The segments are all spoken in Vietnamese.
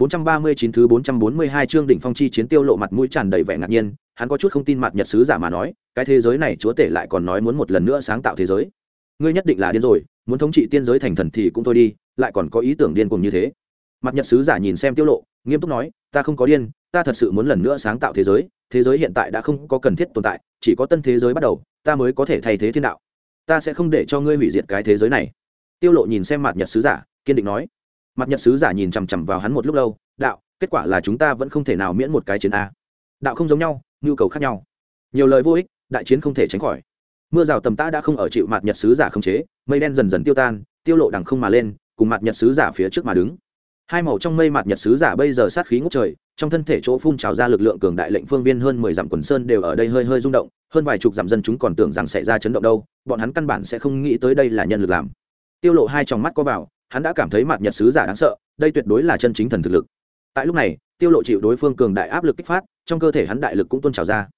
439 thứ 442 chương đỉnh phong chi chiến tiêu lộ mặt mũi tràn đầy vẻ ngạc nhiên, hắn có chút không tin mặt Nhật sứ giả mà nói, cái thế giới này chúa tể lại còn nói muốn một lần nữa sáng tạo thế giới. Ngươi nhất định là điên rồi, muốn thống trị tiên giới thành thần thì cũng thôi đi, lại còn có ý tưởng điên cuồng như thế. Mặt Nhật sứ giả nhìn xem tiêu lộ, nghiêm túc nói, ta không có điên, ta thật sự muốn lần nữa sáng tạo thế giới, thế giới hiện tại đã không có cần thiết tồn tại, chỉ có tân thế giới bắt đầu, ta mới có thể thay thế thiên đạo. Ta sẽ không để cho ngươi hủy diệt cái thế giới này. Tiêu lộ nhìn xem mặt Nhật sứ giả, kiên định nói mặt nhật sứ giả nhìn chằm chằm vào hắn một lúc lâu, đạo, kết quả là chúng ta vẫn không thể nào miễn một cái chiến a. Đạo không giống nhau, nhu cầu khác nhau. Nhiều lời vô ích, đại chiến không thể tránh khỏi. Mưa rào tầm tã đã không ở chịu mặt nhật sứ giả không chế, mây đen dần dần tiêu tan, tiêu lộ đằng không mà lên, cùng mặt nhật sứ giả phía trước mà đứng. Hai màu trong mây mặt nhật sứ giả bây giờ sát khí ngút trời, trong thân thể chỗ phun trào ra lực lượng cường đại lệnh phương viên hơn mười dặm quần sơn đều ở đây hơi hơi rung động, hơn vài chục dặm dân chúng còn tưởng rằng sẽ ra chấn động đâu, bọn hắn căn bản sẽ không nghĩ tới đây là nhân lực làm. Tiêu lộ hai tròng mắt có vào hắn đã cảm thấy mặt nhật sứ giả đáng sợ, đây tuyệt đối là chân chính thần thực lực. Tại lúc này, tiêu lộ chịu đối phương cường đại áp lực kích phát, trong cơ thể hắn đại lực cũng tôn trào ra.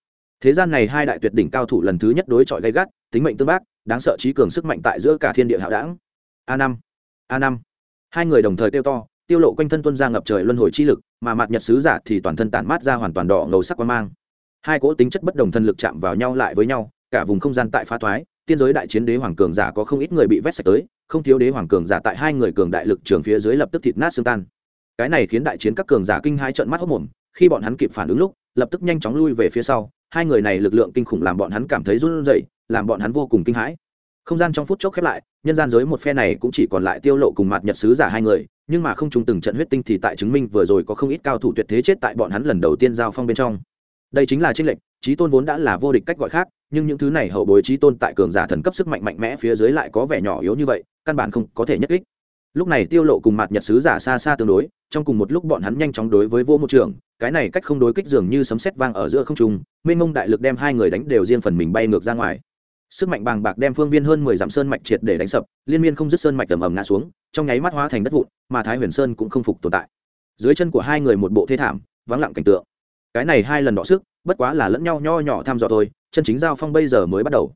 Thế gian này hai đại tuyệt đỉnh cao thủ lần thứ nhất đối chọi gay gắt, tính mệnh tương bác, đáng sợ trí cường sức mạnh tại giữa cả thiên địa hạo đảng. A năm a năm. Hai người đồng thời tiêu to, tiêu lộ quanh thân tuân ra ngập trời luân hồi chi lực, mà mặt nhật sứ giả thì toàn thân tản mát ra hoàn toàn đỏ ngầu sắc quang mang. Hai cỗ tính chất bất đồng thân lực chạm vào nhau lại với nhau, cả vùng không gian tại phá thoái tiên giới đại chiến đế hoàng cường giả có không ít người bị vét sạch tới, không thiếu đế hoàng cường giả tại hai người cường đại lực trường phía dưới lập tức thịt nát xương tan. Cái này khiến đại chiến các cường giả kinh hai trận mắt hốc mồm, khi bọn hắn kịp phản ứng lúc, lập tức nhanh chóng lui về phía sau, hai người này lực lượng kinh khủng làm bọn hắn cảm thấy run rẩy, làm bọn hắn vô cùng kinh hãi. Không gian trong phút chốc khép lại, nhân gian giới một phe này cũng chỉ còn lại tiêu lộ cùng mặt nhật sứ giả hai người, nhưng mà không trùng từng trận huyết tinh thì tại chứng minh vừa rồi có không ít cao thủ tuyệt thế chết tại bọn hắn lần đầu tiên giao phong bên trong. Đây chính là trinh lệnh trí tôn vốn đã là vô địch cách gọi khác, nhưng những thứ này hậu bối trí tôn tại cường giả thần cấp sức mạnh mạnh mẽ phía dưới lại có vẻ nhỏ yếu như vậy, căn bản không có thể nhất kích. Lúc này tiêu lộ cùng mặt nhật sứ giả xa xa tương đối, trong cùng một lúc bọn hắn nhanh chóng đối với vô một trường cái này cách không đối kích dường như sấm sét vang ở giữa không trung, mênh mông đại lực đem hai người đánh đều riêng phần mình bay ngược ra ngoài. Sức mạnh bàng bạc đem phương viên hơn mười dặm sơn mạch triệt để đánh sập, liên miên không dứt sơn mạch tầm ầm ngã xuống, trong nháy mắt hóa thành đất vụn, mà thái huyền sơn cũng không phục tồn tại. Dưới chân của hai người một bộ thế thảm, vắng lặng cảnh tượng. Cái này hai lần đọ sức bất quá là lẫn nhau nho nhỏ thăm dò thôi, chân chính giao phong bây giờ mới bắt đầu.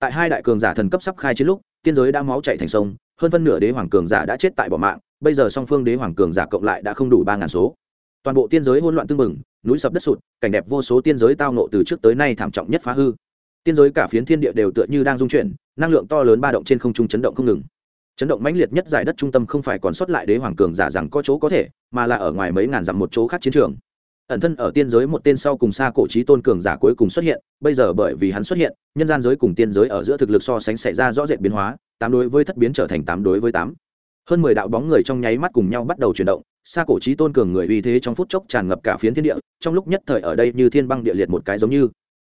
Tại hai đại cường giả thần cấp sắp khai chiến lúc, tiên giới đã máu chạy thành sông, hơn phân nửa đế hoàng cường giả đã chết tại bỏ mạng, bây giờ song phương đế hoàng cường giả cộng lại đã không đủ ba ngàn số. Toàn bộ tiên giới hỗn loạn tưng bừng, núi sập đất sụt, cảnh đẹp vô số tiên giới tao nộ từ trước tới nay thảm trọng nhất phá hư. Tiên giới cả phiến thiên địa đều tựa như đang dung chuyển, năng lượng to lớn ba động trên không trung chấn động không ngừng. Chấn động mãnh liệt nhất giải đất trung tâm không phải còn sót lại đế hoàng cường giả rằng có chỗ có thể, mà là ở ngoài mấy ngàn dặm một chỗ khác chiến trường ẩn thân ở tiên giới một tên sau cùng xa cổ trí tôn cường giả cuối cùng xuất hiện, bây giờ bởi vì hắn xuất hiện, nhân gian giới cùng tiên giới ở giữa thực lực so sánh xảy ra rõ rệt biến hóa, tám đối với thất biến trở thành tám đối với tám. Hơn mười đạo bóng người trong nháy mắt cùng nhau bắt đầu chuyển động, xa cổ trí tôn cường người uy thế trong phút chốc tràn ngập cả phiến thiên địa, trong lúc nhất thời ở đây như thiên băng địa liệt một cái giống như.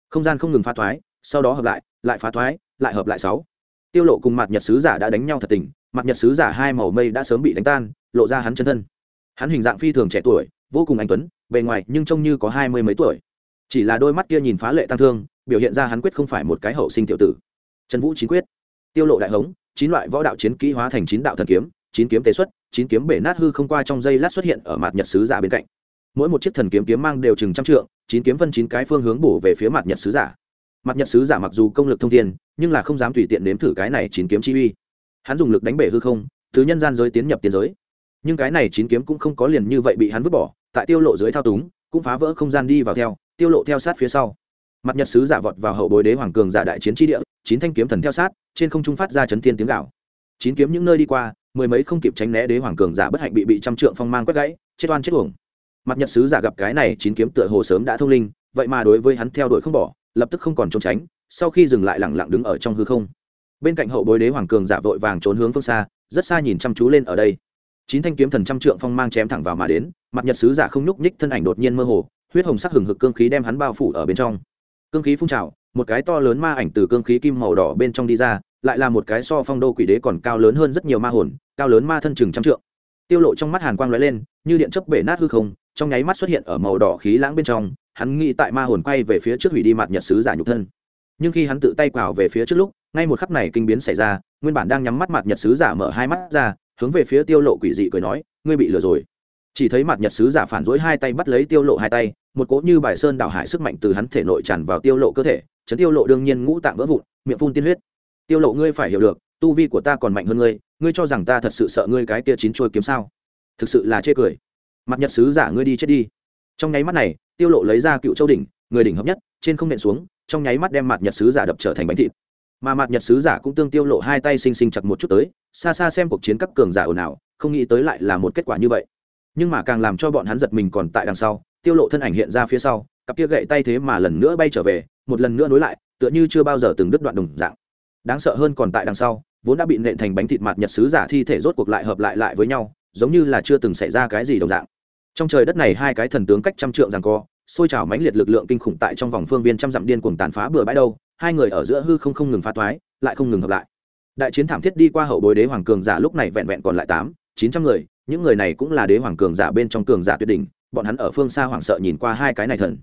Không gian không ngừng phá thoái, sau đó hợp lại lại phá thoái, lại hợp lại sáu. Tiêu lộ cùng mặt nhật sứ giả đã đánh nhau thật tình mặt nhật sứ giả hai màu mây đã sớm bị đánh tan, lộ ra hắn chân thân. Hắn hình dạng phi thường trẻ tuổi vô cùng anh tuấn, bề ngoài nhưng trông như có hai mươi mấy tuổi. Chỉ là đôi mắt kia nhìn phá lệ tăng thương, biểu hiện ra hắn quyết không phải một cái hậu sinh tiểu tử. Trần vũ chín quyết, tiêu lộ đại hống, chín loại võ đạo chiến kỹ hóa thành chín đạo thần kiếm, chín kiếm tế xuất, chín kiếm bể nát hư không qua trong dây lát xuất hiện ở mặt nhật sứ giả bên cạnh. Mỗi một chiếc thần kiếm kiếm mang đều chừng trăm trượng, chín kiếm phân chín cái phương hướng bổ về phía mặt nhật sứ giả. Mặt nhật sứ giả mặc dù công lực thông thiên, nhưng là không dám tùy tiện nếm thử cái này chín kiếm chi uy. Hắn dùng lực đánh bể hư không, thứ nhân gian giới tiến nhập tiến giới. Nhưng cái này chín kiếm cũng không có liền như vậy bị hắn vứt bỏ tại tiêu lộ dưới thao túng, cũng phá vỡ không gian đi vào theo, tiêu lộ theo sát phía sau. Mặt nhật sứ giả vọt vào hậu bối đế hoàng cường giả đại chiến tri địa, chín thanh kiếm thần theo sát, trên không trung phát ra chấn thiên tiếng gạo chín kiếm những nơi đi qua, mười mấy không kịp tránh né đế hoàng cường giả bất hạnh bị bị trăm trượng phong mang quét gãy, chết oan chết uổng. Mặt nhật sứ giả gặp cái này, chín kiếm tựa hồ sớm đã thông linh, vậy mà đối với hắn theo đuổi không bỏ, lập tức không còn trốn tránh, sau khi dừng lại lặng lặng đứng ở trong hư không. Bên cạnh hậu bối đế hoàng cường giả vội vàng trốn hướng phương xa, rất xa nhìn chăm chú lên ở đây chín thanh kiếm thần trăm trượng phong mang chém thẳng vào mà đến, mặt nhật sứ giả không nhúc nhích, thân ảnh đột nhiên mơ hồ, huyết hồng sắc hừng hực cương khí đem hắn bao phủ ở bên trong. Cương khí phun trào, một cái to lớn ma ảnh từ cương khí kim màu đỏ bên trong đi ra, lại là một cái so phong đô quỷ đế còn cao lớn hơn rất nhiều ma hồn, cao lớn ma thân chừng trăm trượng. Tiêu lộ trong mắt hàn quang lóe lên, như điện chớp bể nát hư không, trong nháy mắt xuất hiện ở màu đỏ khí lãng bên trong, hắn nghĩ tại ma hồn quay về phía trước hủy đi mặt nhật sứ giả nhục thân. Nhưng khi hắn tự tay quào về phía trước lúc, ngay một khắc này kinh biến xảy ra, nguyên bản đang nhắm mắt mặt nhật sứ giả mở hai mắt ra hướng về phía tiêu lộ quỷ dị cười nói, ngươi bị lừa rồi. Chỉ thấy mặt nhật sứ giả phản dối hai tay bắt lấy tiêu lộ hai tay, một cỗ như bài sơn đảo hải sức mạnh từ hắn thể nội tràn vào tiêu lộ cơ thể, chấn tiêu lộ đương nhiên ngũ tạng vỡ vụn, miệng phun tiên huyết. Tiêu lộ ngươi phải hiểu được, tu vi của ta còn mạnh hơn ngươi ngươi cho rằng ta thật sự sợ ngươi cái kia chín trôi kiếm sao? Thực sự là chê cười. Mặt nhật sứ giả ngươi đi chết đi. Trong nháy mắt này, tiêu lộ lấy ra cựu châu đỉnh, người đỉnh hợp nhất, trên không nện xuống, trong nháy mắt đem mặt nhật sứ giả đập trở thành bánh thịt mà mặt nhật sứ giả cũng tương tiêu lộ hai tay xinh xinh chặt một chút tới, xa xa xem cuộc chiến các cường giả ồn ào, không nghĩ tới lại là một kết quả như vậy. Nhưng mà càng làm cho bọn hắn giật mình còn tại đằng sau, tiêu lộ thân ảnh hiện ra phía sau, cặp kia gậy tay thế mà lần nữa bay trở về, một lần nữa nối lại, tựa như chưa bao giờ từng đứt đoạn đồng dạng. Đáng sợ hơn còn tại đằng sau, vốn đã bị nện thành bánh thịt mặt nhật sứ giả thi thể rốt cuộc lại hợp lại lại với nhau, giống như là chưa từng xảy ra cái gì đồng dạng. Trong trời đất này hai cái thần tướng cách trăm trượng rằng co, xôi trào mãnh liệt lực lượng kinh khủng tại trong vòng phương viên trăm dặm điên cuồng tàn phá bừa bãi đâu hai người ở giữa hư không không ngừng phá toái lại không ngừng hợp lại. Đại chiến thảm thiết đi qua hậu bối đế hoàng cường giả lúc này vẹn vẹn còn lại tám, chín trăm người, những người này cũng là đế hoàng cường giả bên trong cường giả tuyệt đỉnh, bọn hắn ở phương xa hoảng sợ nhìn qua hai cái này thần.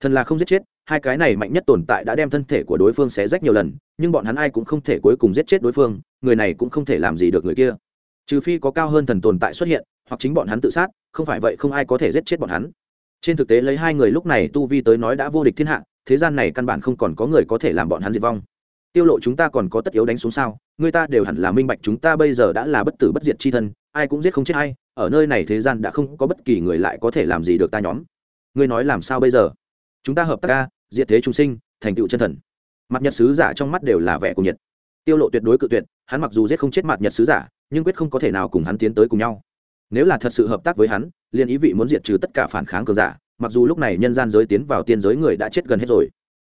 Thần là không giết chết, hai cái này mạnh nhất tồn tại đã đem thân thể của đối phương xé rách nhiều lần, nhưng bọn hắn ai cũng không thể cuối cùng giết chết đối phương, người này cũng không thể làm gì được người kia. Trừ phi có cao hơn thần tồn tại xuất hiện, hoặc chính bọn hắn tự sát, không phải vậy không ai có thể giết chết bọn hắn. Trên thực tế lấy hai người lúc này tu vi tới nói đã vô địch thiên hạ thế gian này căn bản không còn có người có thể làm bọn hắn diệt vong. Tiêu lộ chúng ta còn có tất yếu đánh xuống sao? Người ta đều hẳn là minh bạch chúng ta bây giờ đã là bất tử bất diệt chi thân, ai cũng giết không chết ai, ở nơi này thế gian đã không có bất kỳ người lại có thể làm gì được ta nhóm. Ngươi nói làm sao bây giờ? Chúng ta hợp tác ca diệt thế chúng sinh, thành tựu chân thần. Mặt nhật sứ giả trong mắt đều là vẻ của nhiệt. Tiêu lộ tuyệt đối cự tuyệt, hắn mặc dù giết không chết mặt nhật sứ giả, nhưng quyết không có thể nào cùng hắn tiến tới cùng nhau. Nếu là thật sự hợp tác với hắn, liền ý vị muốn diệt trừ tất cả phản kháng cường giả mặc dù lúc này nhân gian giới tiến vào tiên giới người đã chết gần hết rồi,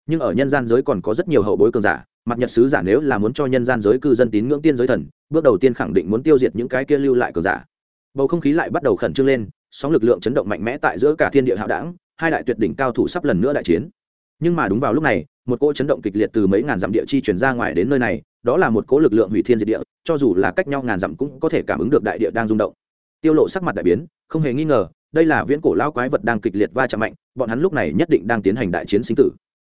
nhưng ở nhân gian giới còn có rất nhiều hậu bối cường giả mặt nhật sứ giả nếu là muốn cho nhân gian giới cư dân tín ngưỡng tiên giới thần, bước đầu tiên khẳng định muốn tiêu diệt những cái kia lưu lại cường giả. Bầu không khí lại bắt đầu khẩn trương lên, sóng lực lượng chấn động mạnh mẽ tại giữa cả thiên địa hạo đảng, hai đại tuyệt đỉnh cao thủ sắp lần nữa đại chiến. Nhưng mà đúng vào lúc này, một cỗ chấn động kịch liệt từ mấy ngàn dặm địa chi chuyển ra ngoài đến nơi này, đó là một cỗ lực lượng hủy thiên diệt địa, cho dù là cách nhau ngàn dặm cũng có thể cảm ứng được đại địa đang rung động. Tiêu lộ sắc mặt đại biến, không hề nghi ngờ đây là viễn cổ lao quái vật đang kịch liệt va chạm mạnh, bọn hắn lúc này nhất định đang tiến hành đại chiến sinh tử.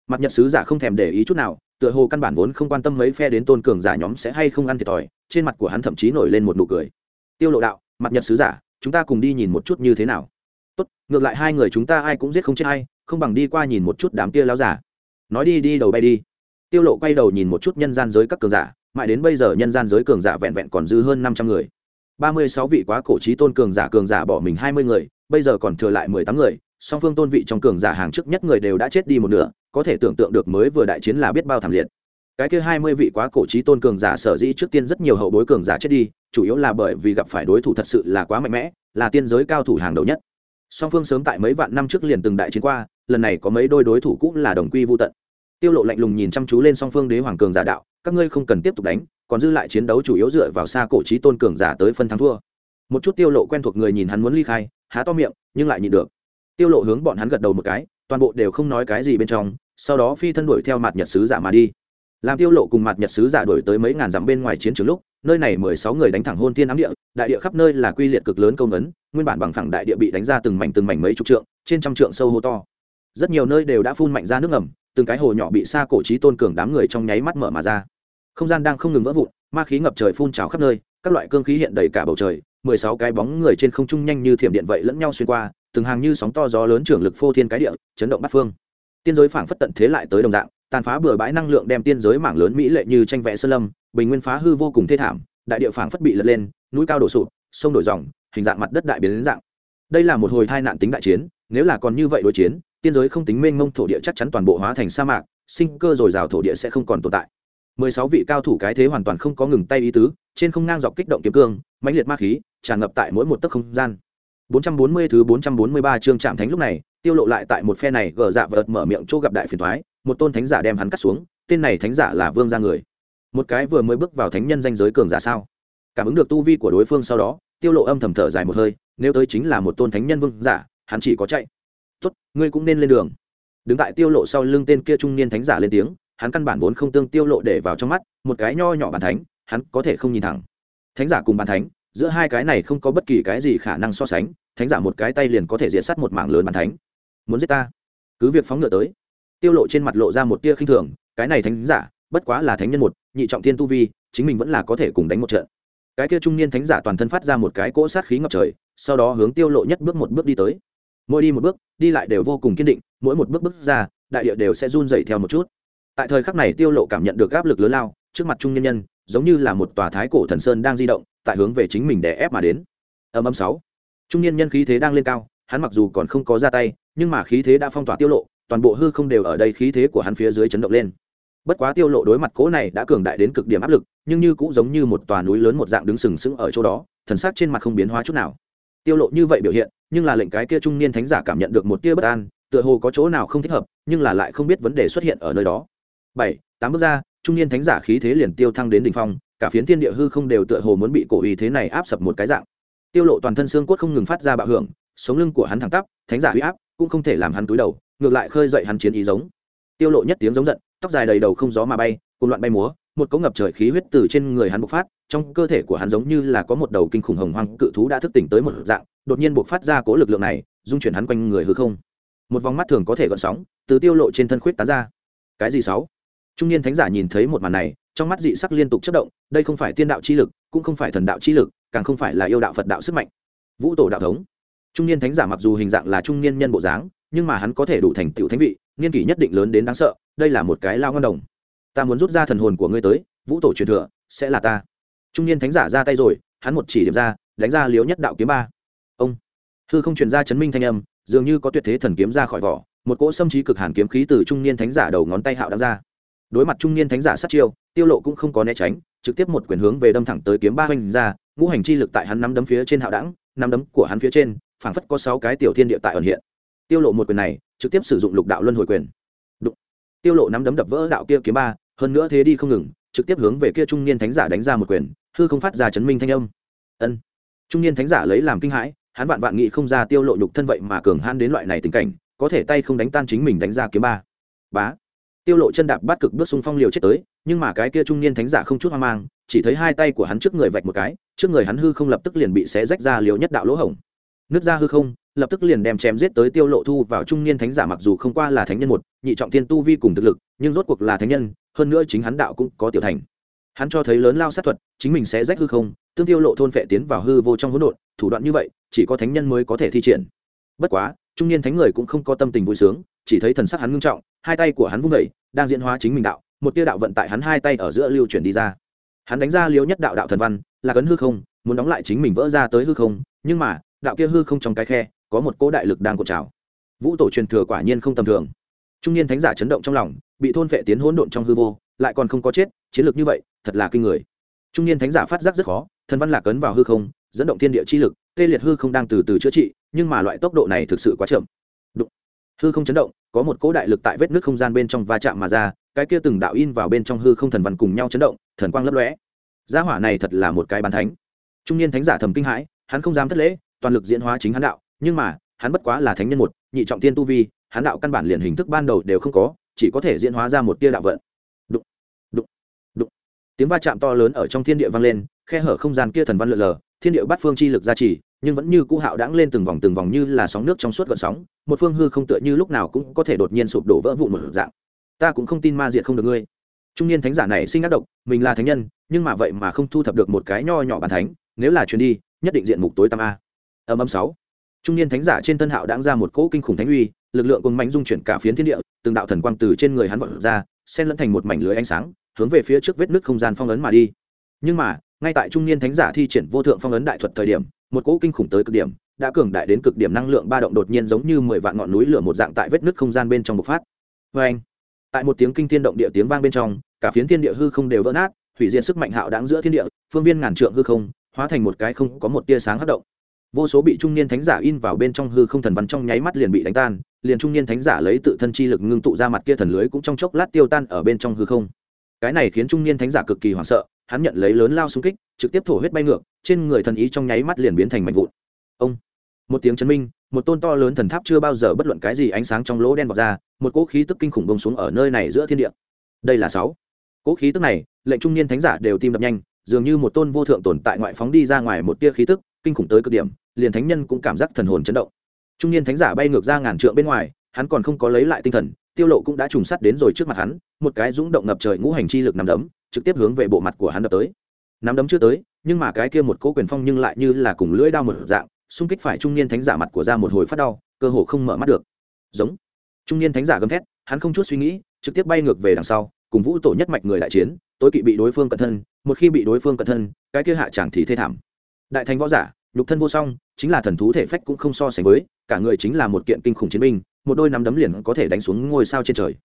Mặt nhật sứ giả không thèm để ý chút nào, tựa hồ căn bản vốn không quan tâm mấy phe đến tôn cường giả nhóm sẽ hay không ăn thiệt thòi, trên mặt của hắn thậm chí nổi lên một nụ cười. Tiêu lộ đạo, mặt nhật sứ giả, chúng ta cùng đi nhìn một chút như thế nào? Tốt, ngược lại hai người chúng ta ai cũng giết không chết hay không bằng đi qua nhìn một chút đám kia láo giả. Nói đi đi đầu bay đi. Tiêu lộ quay đầu nhìn một chút nhân gian giới các cường giả, mãi đến bây giờ nhân gian giới cường giả vẹn vẹn còn dư hơn 500 người. Ba mươi sáu vị quá cổ trí tôn cường giả cường giả bỏ mình hai mươi người bây giờ còn thừa lại mười tám người, song phương tôn vị trong cường giả hàng trước nhất người đều đã chết đi một nửa, có thể tưởng tượng được mới vừa đại chiến là biết bao thảm liệt. Cái kia hai mươi vị quá cổ trí tôn cường giả sở dĩ trước tiên rất nhiều hậu bối cường giả chết đi, chủ yếu là bởi vì gặp phải đối thủ thật sự là quá mạnh mẽ, là tiên giới cao thủ hàng đầu nhất. Song phương sớm tại mấy vạn năm trước liền từng đại chiến qua, lần này có mấy đôi đối thủ cũng là đồng quy vô tận. Tiêu lộ lạnh lùng nhìn chăm chú lên song phương đế hoàng cường giả đạo, các ngươi không cần tiếp tục đánh, còn dư lại chiến đấu chủ yếu dựa vào xa cổ trí tôn cường giả tới phân thắng thua một chút tiêu lộ quen thuộc người nhìn hắn muốn ly khai, há to miệng, nhưng lại nhịn được. Tiêu lộ hướng bọn hắn gật đầu một cái, toàn bộ đều không nói cái gì bên trong, sau đó phi thân đuổi theo mặt nhật sứ giả mà đi. Làm tiêu lộ cùng mặt nhật sứ giả đuổi tới mấy ngàn dặm bên ngoài chiến trường lúc, nơi này mười sáu người đánh thẳng hôn thiên ám địa, đại địa khắp nơi là quy liệt cực lớn công ấn, nguyên bản bằng phẳng đại địa bị đánh ra từng mảnh từng mảnh mấy chục trượng, trên trăm trượng sâu hô to. Rất nhiều nơi đều đã phun mạnh ra nước ngầm, từng cái hồ nhỏ bị xa cổ trí tôn cường đám người trong nháy mắt mở mà ra. Không gian đang không ngừng vỡ vụn, ma khí ngập trời phun trào khắp nơi, các loại cương khí hiện đầy cả bầu trời mười sáu cái bóng người trên không trung nhanh như thiểm điện vậy lẫn nhau xuyên qua, từng hàng như sóng to gió lớn trưởng lực phô thiên cái địa, chấn động bát phương. Tiên giới phảng phất tận thế lại tới đồng dạng, tàn phá bừa bãi năng lượng đem tiên giới mảng lớn mỹ lệ như tranh vẽ sơn lâm, bình nguyên phá hư vô cùng thê thảm, đại địa phảng phất bị lật lên, núi cao đổ sụp, sông đổi dòng, hình dạng mặt đất đại biến đến dạng. Đây là một hồi tai nạn tính đại chiến, nếu là còn như vậy đối chiến, tiên giới không tính mênh mông thổ địa chắc chắn toàn bộ hóa thành sa mạc, sinh cơ dồi dào thổ địa sẽ không còn tồn tại. mười sáu vị cao thủ cái thế hoàn toàn không có ngừng tay ý tứ, trên không ngang dọc kích động kiếm cương, mãnh liệt ma khí tràn ngập tại mỗi một tấc không gian. 440 thứ 443 chương trạm thánh lúc này, tiêu lộ lại tại một phe này gờ dạ vợt mở miệng chỗ gặp đại phiền toái một tôn thánh giả đem hắn cắt xuống, tên này thánh giả là vương gia người. Một cái vừa mới bước vào thánh nhân danh giới cường giả sao? Cảm ứng được tu vi của đối phương sau đó, tiêu lộ âm thầm thở dài một hơi, nếu tới chính là một tôn thánh nhân vương giả, hắn chỉ có chạy. Tốt, ngươi cũng nên lên đường. Đứng tại tiêu lộ sau lưng tên kia trung niên thánh giả lên tiếng, hắn căn bản vốn không tương tiêu lộ để vào trong mắt, một cái nho nhỏ bàn thánh, hắn có thể không nhìn thẳng. Thánh giả cùng bàn thánh giữa hai cái này không có bất kỳ cái gì khả năng so sánh, thánh giả một cái tay liền có thể diệt sát một mảng lớn bàn thánh. Muốn giết ta? Cứ việc phóng ngựa tới. Tiêu lộ trên mặt lộ ra một tia khinh thường, cái này thánh giả, bất quá là thánh nhân một, nhị trọng thiên tu vi, chính mình vẫn là có thể cùng đánh một trận. Cái kia trung niên thánh giả toàn thân phát ra một cái cỗ sát khí ngập trời, sau đó hướng tiêu lộ nhất bước một bước đi tới. Mỗi đi một bước, đi lại đều vô cùng kiên định, mỗi một bước bước ra, đại địa đều sẽ run dậy theo một chút. Tại thời khắc này, tiêu lộ cảm nhận được áp lực lớn lao, trước mặt trung nhân nhân, giống như là một tòa thái cổ thần sơn đang di động tại hướng về chính mình để ép mà đến. Âm âm sáu. Trung niên nhân khí thế đang lên cao, hắn mặc dù còn không có ra tay, nhưng mà khí thế đã phong tỏa tiêu lộ, toàn bộ hư không đều ở đây khí thế của hắn phía dưới chấn động lên. Bất quá tiêu lộ đối mặt cố này đã cường đại đến cực điểm áp lực, nhưng như cũng giống như một tòa núi lớn một dạng đứng sừng sững ở chỗ đó, thần sắc trên mặt không biến hóa chút nào. Tiêu lộ như vậy biểu hiện, nhưng là lệnh cái kia trung niên thánh giả cảm nhận được một tia bất an, tựa hồ có chỗ nào không thích hợp, nhưng là lại không biết vấn đề xuất hiện ở nơi đó. Bảy, tám bước ra, trung niên thánh giả khí thế liền tiêu thăng đến đỉnh phong cả phiến thiên địa hư không đều tựa hồ muốn bị cổ uy thế này áp sập một cái dạng. Tiêu lộ toàn thân xương cốt không ngừng phát ra bạo hưởng, sống lưng của hắn thẳng tắp, thánh giả uy áp cũng không thể làm hắn cúi đầu, ngược lại khơi dậy hắn chiến ý giống. Tiêu lộ nhất tiếng giống giận, tóc dài đầy đầu không gió mà bay cùng loạn bay múa, một cỗ ngập trời khí huyết từ trên người hắn bộc phát, trong cơ thể của hắn giống như là có một đầu kinh khủng hồng hoang cự thú đã thức tỉnh tới một dạng, đột nhiên bộc phát ra cỗ lực lượng này, dung chuyển hắn quanh người hư không. Một vòng mắt thường có thể gợn sóng, từ tiêu lộ trên thân khuyết tán ra. Cái gì sáu? Trung niên thánh giả nhìn thấy một màn này trong mắt dị sắc liên tục chất động, đây không phải tiên đạo chi lực, cũng không phải thần đạo chi lực, càng không phải là yêu đạo phật đạo sức mạnh. Vũ tổ đạo thống. Trung niên thánh giả mặc dù hình dạng là trung niên nhân bộ dáng, nhưng mà hắn có thể đủ thành tựu thánh vị, niên kỷ nhất định lớn đến đáng sợ, đây là một cái lao ngon đồng. Ta muốn rút ra thần hồn của ngươi tới, vũ tổ truyền thừa, sẽ là ta. Trung niên thánh giả ra tay rồi, hắn một chỉ điểm ra, đánh ra liếu nhất đạo kiếm ba. Ông. Hư không truyền ra chấn minh thanh âm, dường như có tuyệt thế thần kiếm ra khỏi vỏ, một cỗ xâm trí cực hàn kiếm khí từ trung niên thánh giả đầu ngón tay hạo đã ra đối mặt trung niên thánh giả sát chiêu, tiêu lộ cũng không có né tránh, trực tiếp một quyền hướng về đâm thẳng tới kiếm ba hoành ra, ngũ hành chi lực tại hắn nắm đấm phía trên hạo đẳng, nắm đấm của hắn phía trên, phảng phất có sáu cái tiểu thiên địa tại ẩn hiện. Tiêu lộ một quyền này, trực tiếp sử dụng lục đạo luân hồi quyền. Đụng. tiêu lộ nắm đấm đập vỡ đạo kia kiếm ba, hơn nữa thế đi không ngừng, trực tiếp hướng về kia trung niên thánh giả đánh ra một quyền, hư không phát ra chấn minh thanh âm. Ân. Trung niên thánh giả lấy làm kinh hãi, hắn vạn vạn nghĩ không ra tiêu lộ nhục thân vậy mà cường han đến loại này tình cảnh, có thể tay không đánh tan chính mình đánh ra kiếm ba. Bá tiêu lộ chân đạp bắt cực bước xung phong liều chết tới, nhưng mà cái kia trung niên thánh giả không chút hoang mang, chỉ thấy hai tay của hắn trước người vạch một cái, trước người hắn hư không lập tức liền bị xé rách ra liều nhất đạo lỗ hổng. Nước ra hư không, lập tức liền đem chém giết tới tiêu lộ thu vào trung niên thánh giả mặc dù không qua là thánh nhân một, nhị trọng thiên tu vi cùng thực lực, nhưng rốt cuộc là thánh nhân, hơn nữa chính hắn đạo cũng có tiểu thành. Hắn cho thấy lớn lao sát thuật, chính mình sẽ rách hư không, tương tiêu lộ thôn phệ tiến vào hư vô trong hỗn độn, thủ đoạn như vậy, chỉ có thánh nhân mới có thể thi triển. Bất quá, trung niên thánh người cũng không có tâm tình vui sướng, chỉ thấy thần sắc hắn ngưng trọng hai tay của hắn vung vẩy đang diễn hóa chính mình đạo, một tia đạo vận tại hắn hai tay ở giữa lưu chuyển đi ra. Hắn đánh ra liếu nhất đạo đạo thần văn, là cấn hư không, muốn đóng lại chính mình vỡ ra tới hư không, nhưng mà, đạo kia hư không trong cái khe, có một cỗ đại lực đang cột trào. Vũ tổ truyền thừa quả nhiên không tầm thường. Trung niên thánh giả chấn động trong lòng, bị thôn vệ tiến hỗn độn trong hư vô, lại còn không có chết, chiến lược như vậy, thật là kinh người. Trung niên thánh giả phát giác rất khó, thần văn lạc cấn vào hư không, dẫn động thiên địa chi lực, tê liệt hư không đang từ từ chữa trị, nhưng mà loại tốc độ này thực sự quá chậm. Đụng. hư không chấn động có một cỗ đại lực tại vết nước không gian bên trong va chạm mà ra, cái kia từng đạo in vào bên trong hư không thần văn cùng nhau chấn động, thần quang lấp lóe. Gia hỏa này thật là một cái bàn thánh. Trung niên thánh giả thầm kinh hãi, hắn không dám thất lễ, toàn lực diễn hóa chính hắn đạo, nhưng mà, hắn bất quá là thánh nhân một, nhị trọng tiên tu vi, hắn đạo căn bản liền hình thức ban đầu đều không có, chỉ có thể diễn hóa ra một tia đạo vận. Đụng đụng đụng. Tiếng va chạm to lớn ở trong thiên địa vang lên, khe hở không gian kia thần văn lượn lờ, thiên địa bắt phương chi lực gia trì nhưng vẫn như cũ hạo đãng lên từng vòng từng vòng như là sóng nước trong suốt gợn sóng, một phương hư không tựa như lúc nào cũng có thể đột nhiên sụp đổ vỡ vụn một dạng. Ta cũng không tin ma diệt không được ngươi. Trung niên thánh giả này sinh ác độc, mình là thánh nhân, nhưng mà vậy mà không thu thập được một cái nho nhỏ bàn thánh, nếu là chuyến đi, nhất định diện mục tối tăm a. Âm âm sáu. Trung niên thánh giả trên thân hạo đãng ra một cỗ kinh khủng thánh uy, lực lượng cùng mạnh dung chuyển cả phiến thiên địa, từng đạo thần quang từ trên người hắn vọt ra, xen lẫn thành một mảnh lưới ánh sáng, hướng về phía trước vết nứt không gian phong ấn mà đi. Nhưng mà ngay tại trung niên thánh giả thi triển vô thượng phong ấn đại thuật thời điểm, một cỗ kinh khủng tới cực điểm, đã cường đại đến cực điểm năng lượng ba động đột nhiên giống như mười vạn ngọn núi lửa một dạng tại vết nứt không gian bên trong bộc phát. Vê anh, tại một tiếng kinh thiên động địa tiếng vang bên trong, cả phiến thiên địa hư không đều vỡ nát, hủy diện sức mạnh hạo đáng giữa thiên địa, phương viên ngàn trượng hư không, hóa thành một cái không có một tia sáng hất động. Vô số bị trung niên thánh giả in vào bên trong hư không thần văn trong nháy mắt liền bị đánh tan, liền trung niên thánh giả lấy tự thân chi lực ngưng tụ ra mặt kia thần lưới cũng trong chốc lát tiêu tan ở bên trong hư không. Cái này khiến trung niên thánh giả cực kỳ hoảng sợ hắn nhận lấy lớn lao xung kích, trực tiếp thổ huyết bay ngược, trên người thần ý trong nháy mắt liền biến thành mạnh vụn. Ông! Một tiếng chấn minh, một tôn to lớn thần tháp chưa bao giờ bất luận cái gì ánh sáng trong lỗ đen vọt ra, một cỗ khí tức kinh khủng bông xuống ở nơi này giữa thiên địa. Đây là sáu. Cỗ khí tức này, lệnh trung niên thánh giả đều tim đập nhanh, dường như một tôn vô thượng tồn tại ngoại phóng đi ra ngoài một tia khí tức, kinh khủng tới cực điểm, liền thánh nhân cũng cảm giác thần hồn chấn động. Trung niên thánh giả bay ngược ra ngàn trượng bên ngoài, hắn còn không có lấy lại tinh thần tiêu lộ cũng đã trùng sắt đến rồi trước mặt hắn, một cái dũng động ngập trời ngũ hành chi lực nằm đấm, trực tiếp hướng về bộ mặt của hắn đập tới. Nắm đấm chưa tới, nhưng mà cái kia một cỗ quyền phong nhưng lại như là cùng lưỡi đao một dạng, xung kích phải trung niên thánh giả mặt của ra một hồi phát đau, cơ hồ không mở mắt được. Giống. Trung niên thánh giả gầm thét, hắn không chút suy nghĩ, trực tiếp bay ngược về đằng sau, cùng vũ tổ nhất mạch người đại chiến, tối kỵ bị đối phương cận thân, một khi bị đối phương cận thân, cái kia hạ chẳng thì thê thảm. Đại thánh võ giả, nhục thân vô song, chính là thần thú thể phách cũng không so sánh với, cả người chính là một kiện kinh khủng chiến binh một đôi nắm đấm liền có thể đánh xuống ngôi sao trên trời.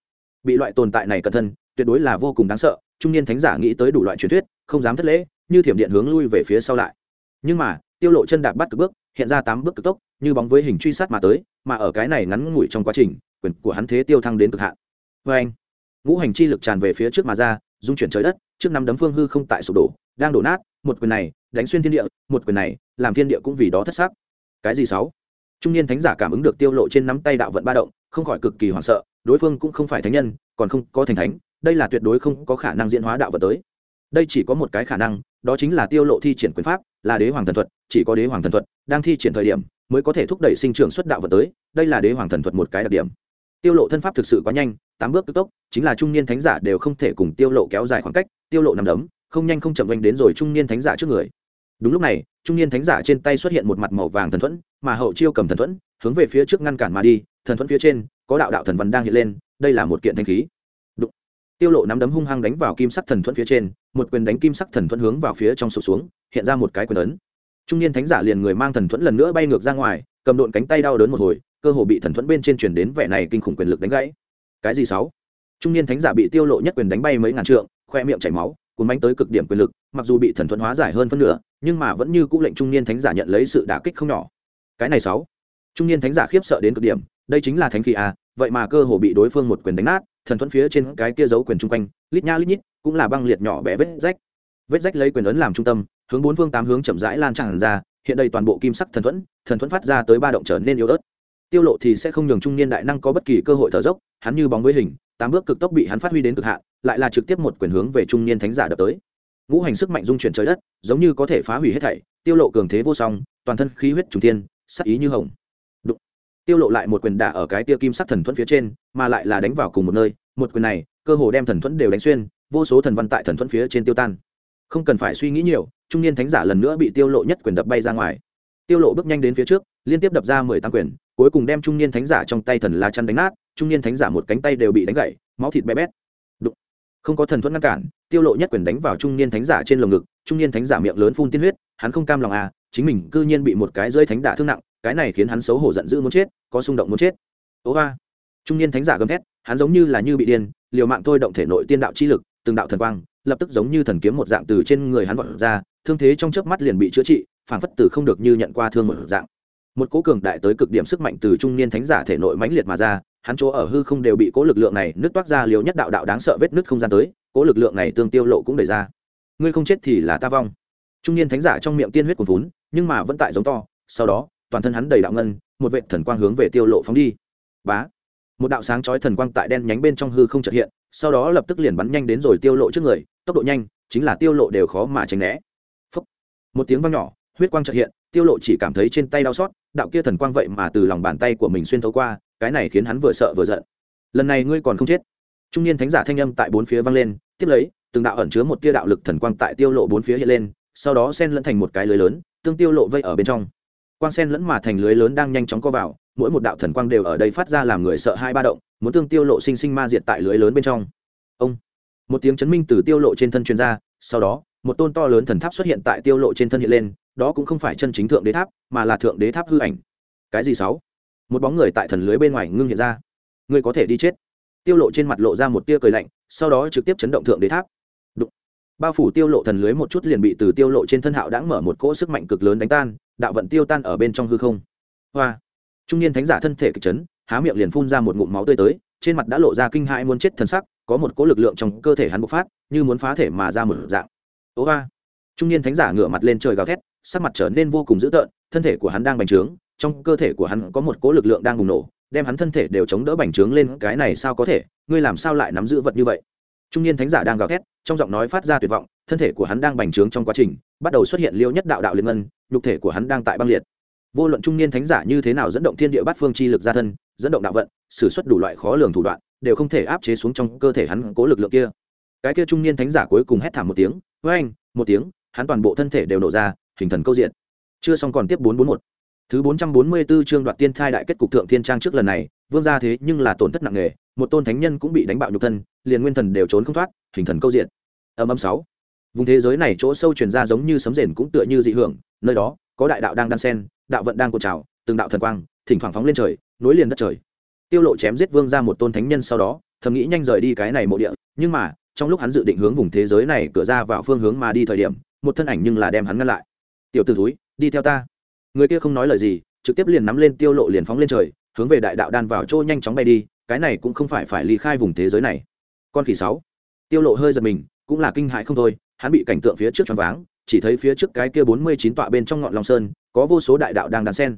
Bị loại tồn tại này cẩn thân tuyệt đối là vô cùng đáng sợ, trung niên thánh giả nghĩ tới đủ loại truyền thuyết, không dám thất lễ, như thiểm điện hướng lui về phía sau lại. Nhưng mà, tiêu lộ chân đạp bắt cực bước, hiện ra tám bước cực tốc, như bóng với hình truy sát mà tới, mà ở cái này ngắn ngủi trong quá trình, quyền của hắn thế tiêu thăng đến cực hạn. Với anh, ngũ hành chi lực tràn về phía trước mà ra dung chuyển trời đất, trước năm đấm phương hư không tại sụp đổ, đang đổ nát, một quyền này, đánh xuyên thiên địa, một quyền này, làm thiên địa cũng vì đó thất sắc. Cái gì sáu? Trung niên thánh giả cảm ứng được tiêu lộ trên nắm tay đạo vận ba động, không khỏi cực kỳ hoảng sợ, đối phương cũng không phải thánh nhân, còn không có thành thánh, đây là tuyệt đối không có khả năng diễn hóa đạo vận tới. Đây chỉ có một cái khả năng, đó chính là tiêu lộ thi triển quyền pháp, là đế hoàng thần thuật, chỉ có đế hoàng thần thuật đang thi triển thời điểm mới có thể thúc đẩy sinh trưởng xuất đạo vận tới, đây là đế hoàng thần thuật một cái đặc điểm. Tiêu lộ thân pháp thực sự quá nhanh, tám bước tức tốc, chính là trung niên thánh giả đều không thể cùng tiêu lộ kéo dài khoảng cách, tiêu lộ nằm đấm, không nhanh không chậm oanh đến rồi trung niên thánh giả trước người. Đúng lúc này, trung niên thánh giả trên tay xuất hiện một mặt màu vàng thần thuẫn mà hậu chiêu cầm thần thuẫn, hướng về phía trước ngăn cản mà đi, thần thuẫn phía trên, có đạo đạo thần văn đang hiện lên, đây là một kiện thanh khí. Đụng. tiêu lộ nắm đấm hung hăng đánh vào kim sắc thần thuẫn phía trên, một quyền đánh kim sắc thần thuẫn hướng vào phía trong sụp xuống, hiện ra một cái quyền ấn. Trung niên thánh giả liền người mang thần thuẫn lần nữa bay ngược ra ngoài, cầm độn cánh tay đau đớn một hồi, cơ hồ bị thần thuẫn bên trên truyền đến vẻ này kinh khủng quyền lực đánh gãy. Cái gì sáu? Trung niên thánh giả bị tiêu lộ nhất quyền đánh bay mấy ngàn trượng, khoe miệng chảy máu, cuốn bánh tới cực điểm quyền lực, mặc dù bị thần thuẫn hóa giải hơn phân nửa, nhưng mà vẫn như cũ lệnh trung niên thánh giả nhận lấy sự đả kích không nhỏ cái này sáu. Trung niên thánh giả khiếp sợ đến cực điểm, đây chính là thánh khí à vậy mà cơ hồ bị đối phương một quyền đánh nát, thần thuẫn phía trên cái kia giấu quyền trung quanh, lít nha lít nhít, cũng là băng liệt nhỏ bé vết rách. Vết rách lấy quyền ấn làm trung tâm, hướng bốn phương tám hướng chậm rãi lan tràn ra, hiện đây toàn bộ kim sắc thần thuẫn thần thuẫn phát ra tới ba động trở nên yếu ớt. Tiêu lộ thì sẽ không nhường trung niên đại năng có bất kỳ cơ hội thở dốc, hắn như bóng với hình, tám bước cực tốc bị hắn phát huy đến cực hạn, lại là trực tiếp một quyền hướng về trung niên thánh giả đập tới. Ngũ hành sức mạnh dung chuyển trời đất, giống như có thể phá hủy hết thảy, tiêu lộ cường thế vô song, toàn thân khí huyết trùng thiên sắc ý như hồng Đụng. tiêu lộ lại một quyền đả ở cái tia kim sắc thần thuẫn phía trên, mà lại là đánh vào cùng một nơi, một quyền này, cơ hồ đem thần thuẫn đều đánh xuyên, vô số thần văn tại thần thuẫn phía trên tiêu tan không cần phải suy nghĩ nhiều, trung niên thánh giả lần nữa bị tiêu lộ nhất quyền đập bay ra ngoài tiêu lộ bước nhanh đến phía trước, liên tiếp đập ra mười tăng quyền, cuối cùng đem trung niên thánh giả trong tay thần la chăn đánh nát, trung niên thánh giả một cánh tay đều bị đánh gãy, máu thịt bé bét Đụng. không có thần thuẫn ngăn cản, tiêu lộ nhất quyền đánh vào trung niên thánh giả trên lồng ngực, trung niên thánh giả miệng lớn phun tiên huyết, hắn không cam lòng à chính mình cư nhiên bị một cái rơi thánh đả thương nặng, cái này khiến hắn xấu hổ giận dữ muốn chết, có xung động muốn chết. Ố ba trung niên thánh giả gầm thét, hắn giống như là như bị điên, liều mạng thôi động thể nội tiên đạo chi lực, từng đạo thần quang, lập tức giống như thần kiếm một dạng từ trên người hắn vọt ra, thương thế trong chớp mắt liền bị chữa trị phản phất từ không được như nhận qua thương một dạng. Một cố cường đại tới cực điểm sức mạnh từ trung niên thánh giả thể nội mãnh liệt mà ra, hắn chỗ ở hư không đều bị cố lực lượng này nứt toát ra liều nhất đạo đạo đáng sợ vết nứt không gian tới, cố lực lượng này tương tiêu lộ cũng đẩy ra. Ngươi không chết thì là ta vong. Trung niên thánh giả trong miệng tiên huyết cuồn vốn nhưng mà vẫn tại giống to, sau đó, toàn thân hắn đầy đạo ngân, một vệ thần quang hướng về tiêu lộ phóng đi. Bá! Một đạo sáng chói thần quang tại đen nhánh bên trong hư không chợt hiện, sau đó lập tức liền bắn nhanh đến rồi tiêu lộ trước người, tốc độ nhanh, chính là tiêu lộ đều khó mà tránh né. Phúc. một tiếng vang nhỏ, huyết quang chợt hiện, tiêu lộ chỉ cảm thấy trên tay đau xót, đạo kia thần quang vậy mà từ lòng bàn tay của mình xuyên thấu qua, cái này khiến hắn vừa sợ vừa giận. Lần này ngươi còn không chết. Trung niên thánh giả thanh âm tại bốn phía vang lên, tiếp lấy, từng đạo ẩn chứa một tia đạo lực thần quang tại tiêu lộ bốn phía hiện lên, sau đó xen lẫn thành một cái lưới lớn tương tiêu lộ vây ở bên trong. Quang sen lẫn mà thành lưới lớn đang nhanh chóng co vào, mỗi một đạo thần quang đều ở đây phát ra làm người sợ hai ba động, muốn tương tiêu lộ sinh sinh ma diệt tại lưới lớn bên trong. Ông, một tiếng chấn minh từ tiêu lộ trên thân truyền ra, sau đó, một tôn to lớn thần tháp xuất hiện tại tiêu lộ trên thân hiện lên, đó cũng không phải chân chính thượng đế tháp, mà là thượng đế tháp hư ảnh. Cái gì sáu? Một bóng người tại thần lưới bên ngoài ngưng hiện ra. Ngươi có thể đi chết. Tiêu lộ trên mặt lộ ra một tia cười lạnh, sau đó trực tiếp chấn động thượng đế tháp bao phủ tiêu lộ thần lưới một chút liền bị từ tiêu lộ trên thân hạo đã mở một cỗ sức mạnh cực lớn đánh tan, đạo vận tiêu tan ở bên trong hư không. Hoa. Trung niên thánh giả thân thể kịch chấn, há miệng liền phun ra một ngụm máu tươi tới, trên mặt đã lộ ra kinh hãi muốn chết thần sắc, có một cỗ lực lượng trong cơ thể hắn bộc phát, như muốn phá thể mà ra một dạng. Ố hoa trung niên thánh giả ngửa mặt lên trời gào thét, sắc mặt trở nên vô cùng dữ tợn, thân thể của hắn đang bành trướng, trong cơ thể của hắn có một cỗ lực lượng đang bùng nổ, đem hắn thân thể đều chống đỡ bành trướng lên, cái này sao có thể, ngươi làm sao lại nắm giữ vật như vậy? Trung niên thánh giả đang gào thét trong giọng nói phát ra tuyệt vọng, thân thể của hắn đang bành trướng trong quá trình, bắt đầu xuất hiện liêu nhất đạo đạo liên ngân, nhục thể của hắn đang tại băng liệt. Vô luận trung niên thánh giả như thế nào dẫn động thiên địa bát phương chi lực ra thân, dẫn động đạo vận, sử xuất đủ loại khó lường thủ đoạn, đều không thể áp chế xuống trong cơ thể hắn cố lực lượng kia. Cái kia trung niên thánh giả cuối cùng hét thảm một tiếng với anh một tiếng, hắn toàn bộ thân thể đều nổ ra, hình thần câu diện. Chưa xong còn tiếp bốn bốn một. Thứ bốn trăm bốn mươi 444 chương đoạt tiên thai đại kết cục thượng thiên trang trước lần này, vương gia thế nhưng là tổn thất nặng nề, một tôn thánh nhân cũng bị đánh bạo nhục thân, liền nguyên thần đều trốn không thoát, hình thần câu diện âm âm sáu. Vùng thế giới này chỗ sâu truyền ra giống như sấm rền cũng tựa như dị hưởng, nơi đó có đại đạo đang đan sen, đạo vận đang cột trào, từng đạo thần quang, thỉnh thoảng phóng lên trời, nối liền đất trời. Tiêu lộ chém giết vương ra một tôn thánh nhân sau đó, thầm nghĩ nhanh rời đi cái này mộ địa, nhưng mà, trong lúc hắn dự định hướng vùng thế giới này cửa ra vào phương hướng mà đi thời điểm, một thân ảnh nhưng là đem hắn ngăn lại. Tiểu t túi đi theo ta. Người kia không nói lời gì, trực tiếp liền nắm lên tiêu lộ liền phóng lên trời, hướng về đại đạo đan vào chỗ nhanh chóng bay đi, cái này cũng không phải phải ly khai vùng thế giới này. Con khỉ sáu. Tiêu lộ hơi giật mình cũng là kinh hại không thôi, hắn bị cảnh tượng phía trước choáng váng, chỉ thấy phía trước cái kia bốn mươi chín tọa bên trong ngọn long sơn, có vô số đại đạo đang đan sen.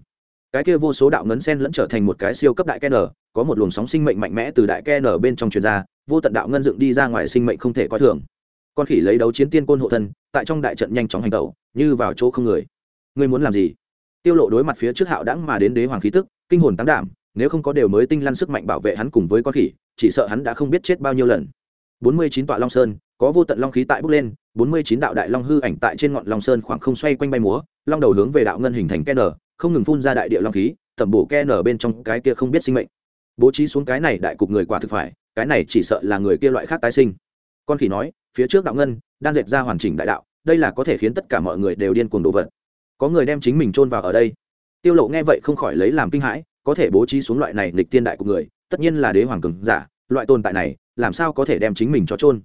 Cái kia vô số đạo ngấn sen lẫn trở thành một cái siêu cấp đại ken có một luồng sóng sinh mệnh mạnh mẽ từ đại ken bên trong truyền ra, vô tận đạo ngân dựng đi ra ngoài sinh mệnh không thể coi thường. Con khỉ lấy đấu chiến tiên côn hộ thân, tại trong đại trận nhanh chóng hành động như vào chỗ không người. Ngươi muốn làm gì? Tiêu lộ đối mặt phía trước hạo đãng mà đến đế hoàng khí tức, kinh hồn tăng đảm, nếu không có đều mới tinh lăn sức mạnh bảo vệ hắn cùng với con khỉ, chỉ sợ hắn đã không biết chết bao nhiêu lần. 49 tọa long sơn, có vô tận long khí tại bốc lên 49 đạo đại long hư ảnh tại trên ngọn long sơn khoảng không xoay quanh bay múa, long đầu hướng về đạo ngân hình thành ken không ngừng phun ra đại địa long khí, tẩm bổ ken bên trong cái kia không biết sinh mệnh. Bố trí xuống cái này đại cục người quả thực phải, cái này chỉ sợ là người kia loại khác tái sinh. Con khỉ nói, phía trước đạo ngân, đang dệt ra hoàn chỉnh đại đạo, đây là có thể khiến tất cả mọi người đều điên cuồng đổ vật. Có người đem chính mình chôn vào ở đây. Tiêu lộ nghe vậy không khỏi lấy làm kinh hãi, có thể bố trí xuống loại này lịch tiên đại của người, tất nhiên là đế hoàng cường giả loại tồn tại này, làm sao có thể đem chính mình cho trôn?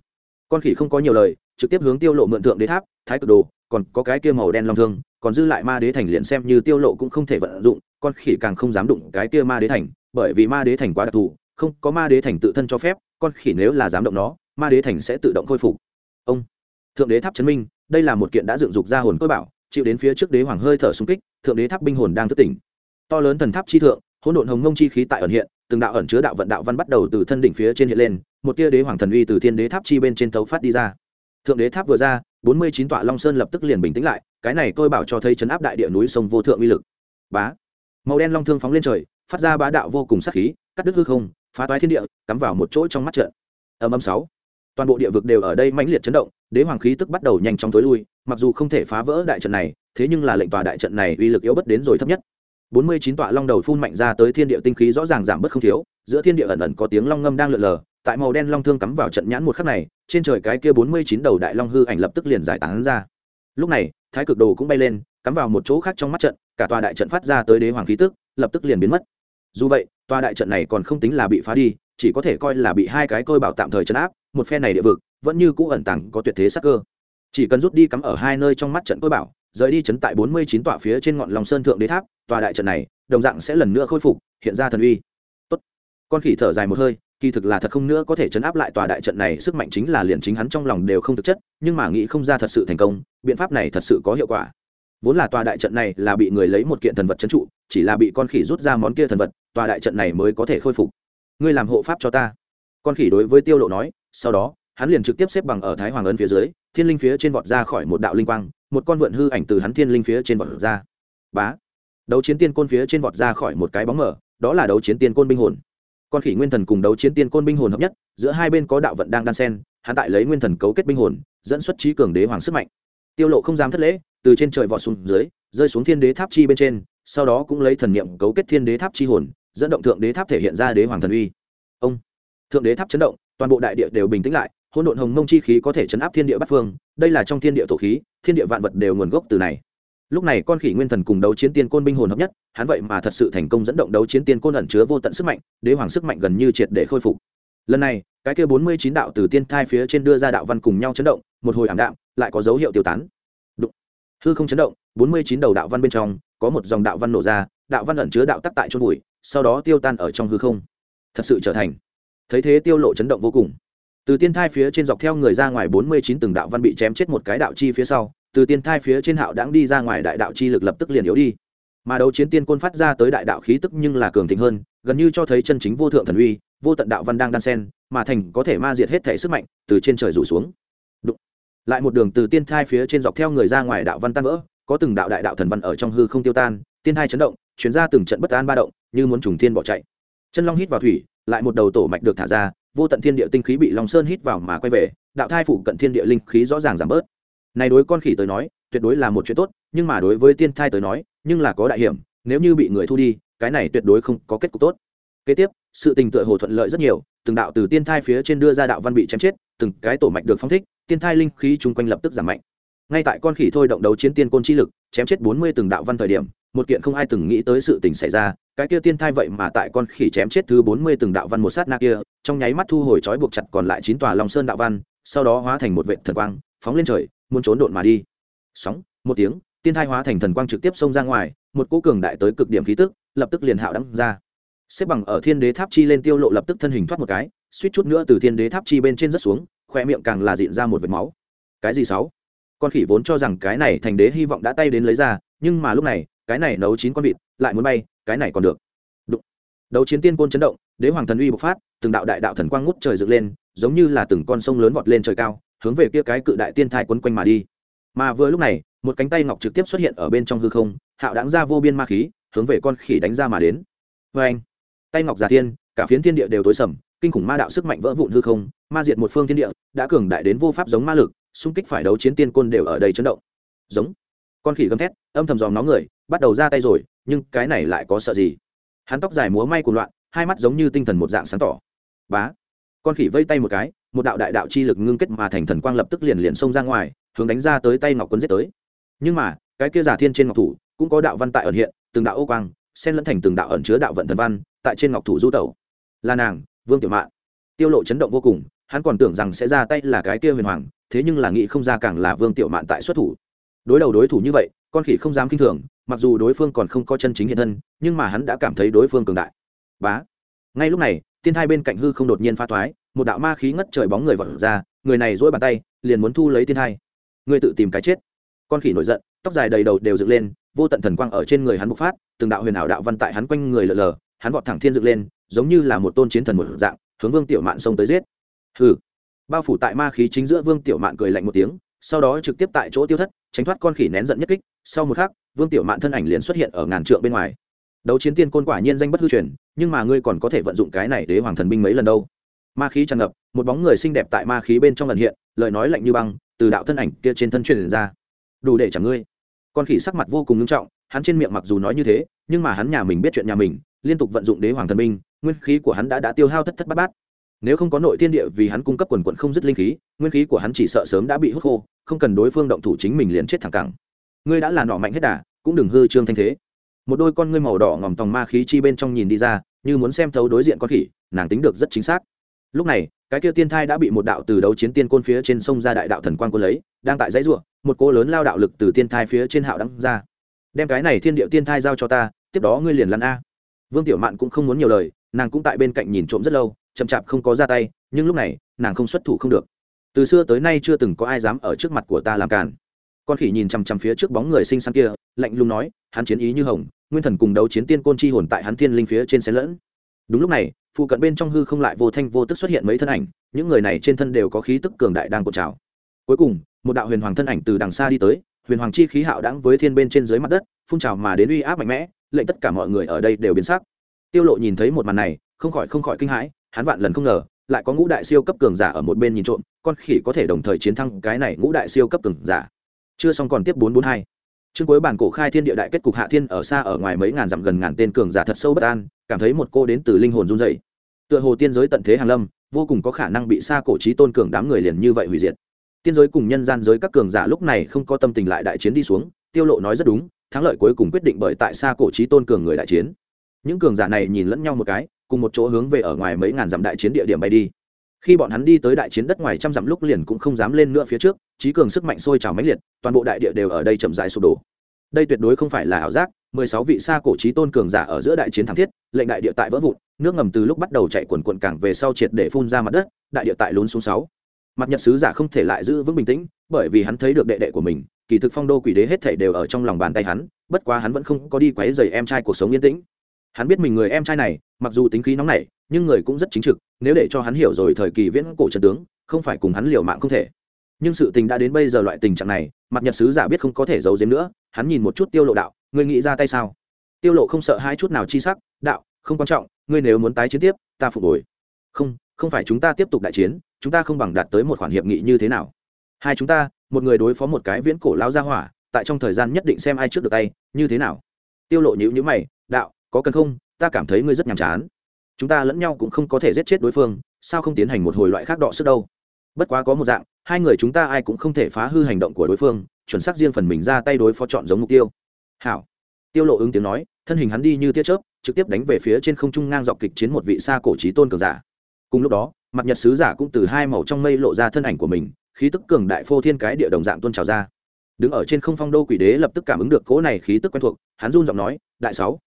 con khỉ không có nhiều lời, trực tiếp hướng tiêu lộ mượn thượng đế tháp, thái cực đồ, còn có cái kia màu đen long thương, còn dư lại ma đế thành liền xem như tiêu lộ cũng không thể vận dụng, con khỉ càng không dám đụng cái kia ma đế thành, bởi vì ma đế thành quá đặc thù, không có ma đế thành tự thân cho phép, con khỉ nếu là dám động nó, ma đế thành sẽ tự động khôi phục ông, thượng đế tháp chấn minh, đây là một kiện đã dựng dục ra hồn cơ bảo, chịu đến phía trước đế hoàng hơi thở xung kích, thượng đế tháp binh hồn đang thức tỉnh to lớn thần tháp chi thượng, hỗn độn hồng ngông chi khí tại ẩn hiện từng đạo ẩn chứa đạo vận đạo văn bắt đầu từ thân đỉnh phía trên hiện lên, một tia đế hoàng thần uy từ thiên đế tháp chi bên trên thấu phát đi ra. Thượng đế tháp vừa ra, bốn mươi chín tọa long sơn lập tức liền bình tĩnh lại, cái này tôi bảo cho thấy chấn áp đại địa núi sông vô thượng uy lực. Bá. Màu đen long thương phóng lên trời, phát ra bá đạo vô cùng sắc khí, cắt đứt hư không, phá toái thiên địa, cắm vào một chỗ trong mắt trận. Âm âm sáu. Toàn bộ địa vực đều ở đây mãnh liệt chấn động, đế hoàng khí tức bắt đầu nhanh chóng tối lui, mặc dù không thể phá vỡ đại trận này, thế nhưng là lệnh tòa đại trận này uy lực yếu bất đến rồi thấp nhất bốn mươi chín tọa long đầu phun mạnh ra tới thiên địa tinh khí rõ ràng giảm bớt không thiếu, giữa thiên địa ẩn ẩn có tiếng long ngâm đang lượn lờ, tại màu đen long thương cắm vào trận nhãn một khắc này, trên trời cái kia bốn mươi chín đầu đại long hư ảnh lập tức liền giải tán ra. Lúc này, thái cực đồ cũng bay lên, cắm vào một chỗ khác trong mắt trận, cả tòa đại trận phát ra tới đế hoàng khí tức, lập tức liền biến mất. Dù vậy, tòa đại trận này còn không tính là bị phá đi, chỉ có thể coi là bị hai cái côi bảo tạm thời chấn áp, một phe này địa vực vẫn như cũ ẩn tàng có tuyệt thế sắc cơ. Chỉ cần rút đi cắm ở hai nơi trong mắt trận côi bảo rời đi chấn tại bốn mươi chín tọa phía trên ngọn lòng sơn thượng đế tháp, tòa đại trận này, đồng dạng sẽ lần nữa khôi phục, hiện ra thần uy. Tốt. con khỉ thở dài một hơi, kỳ thực là thật không nữa có thể chấn áp lại tòa đại trận này, sức mạnh chính là liền chính hắn trong lòng đều không thực chất, nhưng mà nghĩ không ra thật sự thành công, biện pháp này thật sự có hiệu quả. Vốn là tòa đại trận này là bị người lấy một kiện thần vật trấn trụ, chỉ là bị con khỉ rút ra món kia thần vật, tòa đại trận này mới có thể khôi phục. Ngươi làm hộ pháp cho ta. Con khỉ đối với tiêu lộ nói, sau đó, hắn liền trực tiếp xếp bằng ở thái hoàng ấn phía dưới, thiên linh phía trên vọt ra khỏi một đạo linh quang một con vượn hư ảnh từ hắn thiên linh phía trên vọt ra. Bá. Đấu chiến tiên côn phía trên vọt ra khỏi một cái bóng mở đó là đấu chiến tiên côn binh hồn. Con khỉ nguyên thần cùng đấu chiến tiên côn binh hồn hợp nhất, giữa hai bên có đạo vận đang đan sen, hắn tại lấy nguyên thần cấu kết binh hồn, dẫn xuất trí cường đế hoàng sức mạnh. Tiêu lộ không dám thất lễ, từ trên trời vọt xuống dưới, rơi xuống thiên đế tháp chi bên trên, sau đó cũng lấy thần niệm cấu kết thiên đế tháp chi hồn, dẫn động thượng đế tháp thể hiện ra đế hoàng thần uy. Ông. Thượng đế tháp chấn động, toàn bộ đại địa đều bình tĩnh lại hỗn độn hồng mông chi khí có thể chấn áp thiên địa bát phương, đây là trong thiên địa tổ khí, thiên địa vạn vật đều nguồn gốc từ này. Lúc này con khỉ nguyên thần cùng đấu chiến tiên côn binh hồn hợp nhất, hắn vậy mà thật sự thành công dẫn động đấu chiến tiên côn ẩn chứa vô tận sức mạnh, đế hoàng sức mạnh gần như triệt để khôi phục. Lần này, cái kia bốn mươi chín đạo từ tiên thai phía trên đưa ra đạo văn cùng nhau chấn động, một hồi ảm đạm, lại có dấu hiệu tiêu tán. Đụng. hư không chấn động, bốn mươi chín đầu đạo văn bên trong, có một dòng đạo văn nổ ra, đạo văn ẩn chứa đạo tắc tại chôn vùi, sau đó tiêu tan ở trong hư không. Thật sự trở thành. Thấy thế tiêu lộ chấn động vô cùng từ tiên thai phía trên dọc theo người ra ngoài bốn mươi chín từng đạo văn bị chém chết một cái đạo chi phía sau, từ tiên thai phía trên hạo đáng đi ra ngoài đại đạo chi lực lập tức liền yếu đi. Mà đấu chiến tiên côn phát ra tới đại đạo khí tức nhưng là cường thịnh hơn, gần như cho thấy chân chính vô thượng thần uy, vô tận đạo văn đang đan sen mà thành có thể ma diệt hết thể sức mạnh, từ trên trời rủ xuống. Đụng. lại một đường từ tiên thai phía trên dọc theo người ra ngoài đạo văn tan vỡ, có từng đạo đại đạo thần văn ở trong hư không tiêu tan, tiên thai chấn động chuyển ra từng trận bất an ba động, như muốn trùng thiên bỏ chạy. Chân long hít vào thủy, lại một đầu tổ mạch được thả ra vô tận thiên địa tinh khí bị long sơn hít vào mà quay về, đạo thai phụ cận thiên địa linh khí rõ ràng giảm bớt. Này đối con khỉ tới nói, tuyệt đối là một chuyện tốt, nhưng mà đối với tiên thai tới nói, nhưng là có đại hiểm, nếu như bị người thu đi, cái này tuyệt đối không có kết cục tốt. Kế tiếp, sự tình tựa hồ thuận lợi rất nhiều, từng đạo từ tiên thai phía trên đưa ra đạo văn bị chém chết, từng cái tổ mạch được phong thích, tiên thai linh khí chung quanh lập tức giảm mạnh. Ngay tại con khỉ thôi động đấu chiến tiên côn chi lực, chém chết bốn mươi từng đạo văn thời điểm, một kiện không ai từng nghĩ tới sự tình xảy ra, cái kia tiên thai vậy mà tại con khỉ chém chết thứ bốn mươi từng đạo văn một sát na kia trong nháy mắt thu hồi trói buộc chặt còn lại chín tòa long sơn đạo văn, sau đó hóa thành một vệ thần quang, phóng lên trời, muốn trốn độn mà đi. Sóng, một tiếng, tiên thai hóa thành thần quang trực tiếp xông ra ngoài, một cỗ cường đại tới cực điểm khí tức, lập tức liền hạo đắng ra. Xếp bằng ở thiên đế tháp chi lên tiêu lộ lập tức thân hình thoát một cái, suýt chút nữa từ thiên đế tháp chi bên trên rất xuống khoe miệng càng là diện ra một vệt máu. Cái gì sáu? Con khỉ vốn cho rằng cái này thành đế hy vọng đã tay đến lấy ra, nhưng mà lúc này, cái này nấu chín con vịt, lại muốn bay, cái này còn được đấu chiến tiên côn chấn động, đế hoàng thần uy bộc phát, từng đạo đại đạo thần quang ngút trời dựng lên, giống như là từng con sông lớn vọt lên trời cao, hướng về kia cái cự đại tiên thai quấn quanh mà đi. Mà vừa lúc này, một cánh tay ngọc trực tiếp xuất hiện ở bên trong hư không, hạo đáng ra vô biên ma khí, hướng về con khỉ đánh ra mà đến. Vê anh tay ngọc giả thiên, cả phiến thiên địa đều tối sầm, kinh khủng ma đạo sức mạnh vỡ vụn hư không, ma diệt một phương thiên địa, đã cường đại đến vô pháp giống ma lực, xung kích phải đấu chiến tiên côn đều ở đây chấn động. Giống! Con khỉ gầm thét, âm thầm dòm nó người, bắt đầu ra tay rồi, nhưng cái này lại có sợ gì? Hắn tóc dài múa may của loạn, hai mắt giống như tinh thần một dạng sáng tỏ. Bá! Con khỉ vây tay một cái, một đạo đại đạo chi lực ngưng kết mà thành thần quang lập tức liền liền xông ra ngoài, hướng đánh ra tới tay ngọc quân giết tới. Nhưng mà, cái kia giả thiên trên ngọc thủ, cũng có đạo văn tại ẩn hiện, từng đạo ô quang, xen lẫn thành từng đạo ẩn chứa đạo vận thần văn, tại trên ngọc thủ du tẩu. Là nàng, vương tiểu mạn. Tiêu lộ chấn động vô cùng, hắn còn tưởng rằng sẽ ra tay là cái kia huyền hoàng, thế nhưng là nghĩ không ra càng là vương tiểu mạn tại xuất thủ. Đối đầu đối thủ như vậy, con khỉ không dám kinh thường mặc dù đối phương còn không có chân chính hiện thân, nhưng mà hắn đã cảm thấy đối phương cường đại. Bá. Ngay lúc này, tiên thai bên cạnh hư không đột nhiên pha thoái, một đạo ma khí ngất trời bóng người vật ra, người này dỗi bàn tay, liền muốn thu lấy tiên thai. Người tự tìm cái chết. Con khỉ nổi giận, tóc dài đầy đầu đều dựng lên, vô tận thần quang ở trên người hắn bộc phát, từng đạo huyền ảo đạo văn tại hắn quanh người lờ lờ, hắn vọt thẳng thiên dựng lên, giống như là một tôn chiến thần một dạng, hướng vương tiểu mạn xông tới giết. Hừ. Bao phủ tại ma khí chính giữa vương tiểu mạn cười lạnh một tiếng, sau đó trực tiếp tại chỗ tiêu thất, tránh thoát con khỉ nén giận nhất kích, sau một khắc vương tiểu mạn thân ảnh liền xuất hiện ở ngàn trượng bên ngoài. Đấu chiến tiên côn quả nhiên danh bất hư truyền, nhưng mà ngươi còn có thể vận dụng cái này để hoàng thần binh mấy lần đâu. Ma khí tràn ngập, một bóng người xinh đẹp tại ma khí bên trong lần hiện, lời nói lạnh như băng, từ đạo thân ảnh kia trên thân truyền ra. Đủ để chẳng ngươi. Con khỉ sắc mặt vô cùng nghiêm trọng, hắn trên miệng mặc dù nói như thế, nhưng mà hắn nhà mình biết chuyện nhà mình, liên tục vận dụng đế hoàng thần binh, nguyên khí của hắn đã đã tiêu hao thất thất bát bát. Nếu không có nội thiên địa vì hắn cung cấp quần quận không dứt linh khí, nguyên khí của hắn chỉ sợ sớm đã bị hút khô, không cần đối phương động thủ chính mình liền chết thẳng cẳng ngươi đã là nọ mạnh hết đà, cũng đừng hư trương thanh thế. Một đôi con ngươi màu đỏ ngòm tòng ma khí chi bên trong nhìn đi ra, như muốn xem thấu đối diện con khỉ, nàng tính được rất chính xác. Lúc này, cái kia tiên thai đã bị một đạo từ đấu chiến tiên côn phía trên sông ra đại đạo thần quan quân lấy, đang tại dãy ruộng một cô lớn lao đạo lực từ tiên thai phía trên hạo đăng ra. Đem cái này thiên địa tiên thai giao cho ta, tiếp đó ngươi liền lăn a. Vương tiểu mạn cũng không muốn nhiều lời, nàng cũng tại bên cạnh nhìn trộm rất lâu, chậm chạp không có ra tay, nhưng lúc này, nàng không xuất thủ không được. Từ xưa tới nay chưa từng có ai dám ở trước mặt của ta làm càn con khỉ nhìn chằm chằm phía trước bóng người xinh xắn kia, lạnh lùng nói, hắn chiến ý như hồng, nguyên thần cùng đấu chiến tiên côn chi hồn tại hắn thiên linh phía trên xen lẫn. Đúng lúc này, phụ cận bên trong hư không lại vô thanh vô tức xuất hiện mấy thân ảnh, những người này trên thân đều có khí tức cường đại đang cột trào. Cuối cùng, một đạo huyền hoàng thân ảnh từ đằng xa đi tới, huyền hoàng chi khí hạo đãng với thiên bên trên dưới mặt đất, phun trào mà đến uy áp mạnh mẽ, lệnh tất cả mọi người ở đây đều biến sắc. Tiêu lộ nhìn thấy một màn này, không khỏi không khỏi kinh hãi, hắn vạn lần không ngờ, lại có ngũ đại siêu cấp cường giả ở một bên nhìn trộm, con khỉ có thể đồng thời chiến thắng cái này ngũ đại siêu cấp cường giả chưa xong còn tiếp bốn bốn hai. Chương cuối bản cổ khai thiên địa đại kết cục hạ thiên ở xa ở ngoài mấy ngàn dặm gần ngàn tên cường giả thật sâu bất an, cảm thấy một cô đến từ linh hồn run dậy tựa hồ tiên giới tận thế hàn lâm, vô cùng có khả năng bị xa cổ trí tôn cường đám người liền như vậy hủy diệt. Tiên giới cùng nhân gian giới các cường giả lúc này không có tâm tình lại đại chiến đi xuống, tiêu lộ nói rất đúng, thắng lợi cuối cùng quyết định bởi tại xa cổ trí tôn cường người đại chiến. Những cường giả này nhìn lẫn nhau một cái, cùng một chỗ hướng về ở ngoài mấy ngàn dặm đại chiến địa điểm bay đi khi bọn hắn đi tới đại chiến đất ngoài trăm dặm lúc liền cũng không dám lên nữa phía trước trí cường sức mạnh sôi trào mãnh liệt, toàn bộ đại địa đều ở đây chậm rãi sụp đổ. Đây tuyệt đối không phải là ảo giác, mười sáu vị xa cổ trí tôn cường giả ở giữa đại chiến thắng thiết, lệnh đại địa tại vỡ vụn, nước ngầm từ lúc bắt đầu chạy quần quần cảng về sau triệt để phun ra mặt đất, đại địa tại lún xuống sáu. Mặt nhật sứ giả không thể lại giữ vững bình tĩnh, bởi vì hắn thấy được đệ đệ của mình, kỳ thực phong đô quỷ đế hết thể đều ở trong lòng bàn tay hắn, bất quá hắn vẫn không có đi quấy rầy em trai cuộc sống yên tĩnh. Hắn biết mình người em trai này, mặc dù tính khí nóng nảy nhưng người cũng rất chính trực, nếu để cho hắn hiểu rồi thời kỳ viễn cổ trần tướng, không phải cùng hắn liều mạng không thể. Nhưng sự tình đã đến bây giờ loại tình trạng này, mặt nhật sứ giả biết không có thể giấu giếm nữa, hắn nhìn một chút tiêu lộ đạo, ngươi nghĩ ra tay sao? Tiêu lộ không sợ hai chút nào chi sắc, đạo, không quan trọng, ngươi nếu muốn tái chiến tiếp, ta phục hồi. Không không phải chúng ta tiếp tục đại chiến, chúng ta không bằng đạt tới một khoản hiệp nghị như thế nào. Hai chúng ta, một người đối phó một cái viễn cổ lao ra hỏa, tại trong thời gian nhất định xem ai trước được tay, như thế nào? Tiêu lộ nhữ nhữ mày, đạo, có cần không? Ta cảm thấy ngươi rất nhàm chán chúng ta lẫn nhau cũng không có thể giết chết đối phương, sao không tiến hành một hồi loại khác đọ sức đâu? Bất quá có một dạng, hai người chúng ta ai cũng không thể phá hư hành động của đối phương, chuẩn xác riêng phần mình ra tay đối phó chọn giống mục tiêu. Hảo. Tiêu lộ ứng tiếng nói, thân hình hắn đi như tia chớp, trực tiếp đánh về phía trên không trung ngang dọc kịch chiến một vị xa cổ trí tôn cường giả. Cùng lúc đó, mặt nhật sứ giả cũng từ hai màu trong mây lộ ra thân ảnh của mình, khí tức cường đại phô thiên cái địa đồng dạng tôn trào ra. Đứng ở trên không phong đô quỷ đế lập tức cảm ứng được cỗ này khí tức quen thuộc, hắn run giọng nói, đại sáu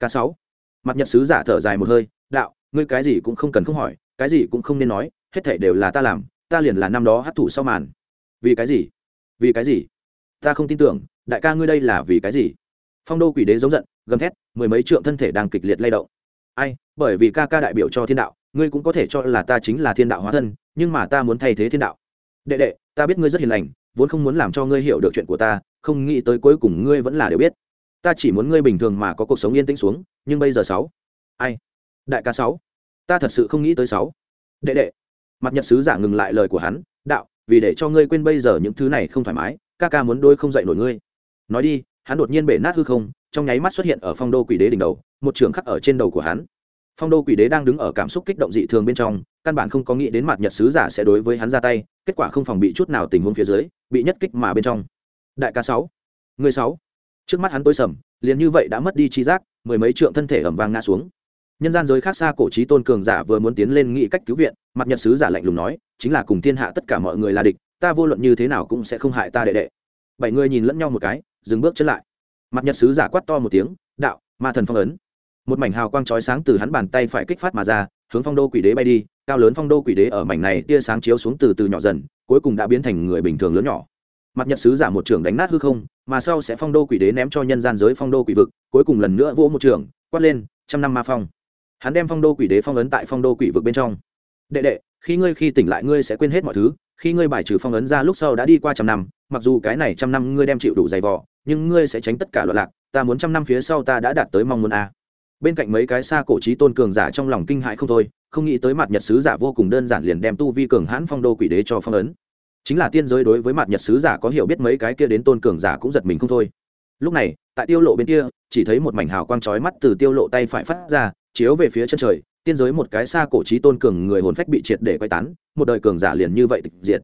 k sáu. Mặt nhật sứ giả thở dài một hơi đạo, ngươi cái gì cũng không cần không hỏi, cái gì cũng không nên nói, hết thảy đều là ta làm, ta liền là năm đó hát thủ sau màn. Vì cái gì? Vì cái gì? Ta không tin tưởng, đại ca ngươi đây là vì cái gì? Phong đô quỷ đế giống giận, gầm thét, mười mấy trượng thân thể đang kịch liệt lay động. Ai, bởi vì ca ca đại biểu cho thiên đạo, ngươi cũng có thể cho là ta chính là thiên đạo hóa thân, nhưng mà ta muốn thay thế thiên đạo. Đệ đệ, ta biết ngươi rất hiền lành, vốn không muốn làm cho ngươi hiểu được chuyện của ta, không nghĩ tới cuối cùng ngươi vẫn là đều biết. Ta chỉ muốn ngươi bình thường mà có cuộc sống yên tĩnh xuống, nhưng bây giờ sáu, ai? Đại ca sáu. Ta thật sự không nghĩ tới sáu. Đệ đệ. Mặt nhật sứ giả ngừng lại lời của hắn, đạo, vì để cho ngươi quên bây giờ những thứ này không thoải mái, ca ca muốn đôi không dạy nổi ngươi. Nói đi, hắn đột nhiên bể nát hư không, trong nháy mắt xuất hiện ở phong đô quỷ đế đỉnh đầu, một trường khắc ở trên đầu của hắn. Phong đô quỷ đế đang đứng ở cảm xúc kích động dị thường bên trong, căn bản không có nghĩ đến mặt nhật sứ giả sẽ đối với hắn ra tay, kết quả không phòng bị chút nào tình huống phía dưới, bị nhất kích mà bên trong. Đại ca sáu. Người sáu. Trước mắt hắn tối sầm, liền như vậy đã mất đi chi giác, mười mấy trượng thân thể ẩm vàng ngã xuống nhân gian giới khác xa cổ trí tôn cường giả vừa muốn tiến lên nghĩ cách cứu viện, mặt nhật sứ giả lạnh lùng nói, chính là cùng thiên hạ tất cả mọi người là địch, ta vô luận như thế nào cũng sẽ không hại ta đệ đệ. Bảy người nhìn lẫn nhau một cái, dừng bước chân lại. Mặt nhật sứ giả quát to một tiếng, đạo, ma thần phong ấn. Một mảnh hào quang chói sáng từ hắn bàn tay phải kích phát mà ra, hướng phong đô quỷ đế bay đi, cao lớn phong đô quỷ đế ở mảnh này tia sáng chiếu xuống từ từ nhỏ dần, cuối cùng đã biến thành người bình thường lớn nhỏ. Mặt nhật sứ giả một trưởng đánh nát hư không, mà sau sẽ phong đô quỷ đế ném cho nhân gian giới phong đô quỷ vực, cuối cùng lần nữa vỗ một trưởng, quát lên, trăm năm ma phong hắn đem phong đô quỷ đế phong ấn tại phong đô quỷ vực bên trong. Đệ đệ, khi ngươi khi tỉnh lại ngươi sẽ quên hết mọi thứ. Khi ngươi bài trừ phong ấn ra lúc sau đã đi qua trăm năm, mặc dù cái này trăm năm ngươi đem chịu đủ dày vò, nhưng ngươi sẽ tránh tất cả loạn lạc. Ta muốn trăm năm phía sau ta đã đạt tới mong muốn a. Bên cạnh mấy cái xa cổ trí tôn cường giả trong lòng kinh hãi không thôi, không nghĩ tới mặt nhật sứ giả vô cùng đơn giản liền đem tu vi cường hãn phong đô quỷ đế cho phong ấn. Chính là tiên giới đối với mặt nhật sứ giả có hiểu biết mấy cái kia đến tôn cường giả cũng giật mình không thôi. Lúc này, tại tiêu lộ bên kia, chỉ thấy một mảnh hào quang chói mắt từ tiêu lộ tay phải phát ra chiếu về phía chân trời, tiên giới một cái xa cổ trí tôn cường người hồn phách bị triệt để quay tán, một đời cường giả liền như vậy tịch diệt.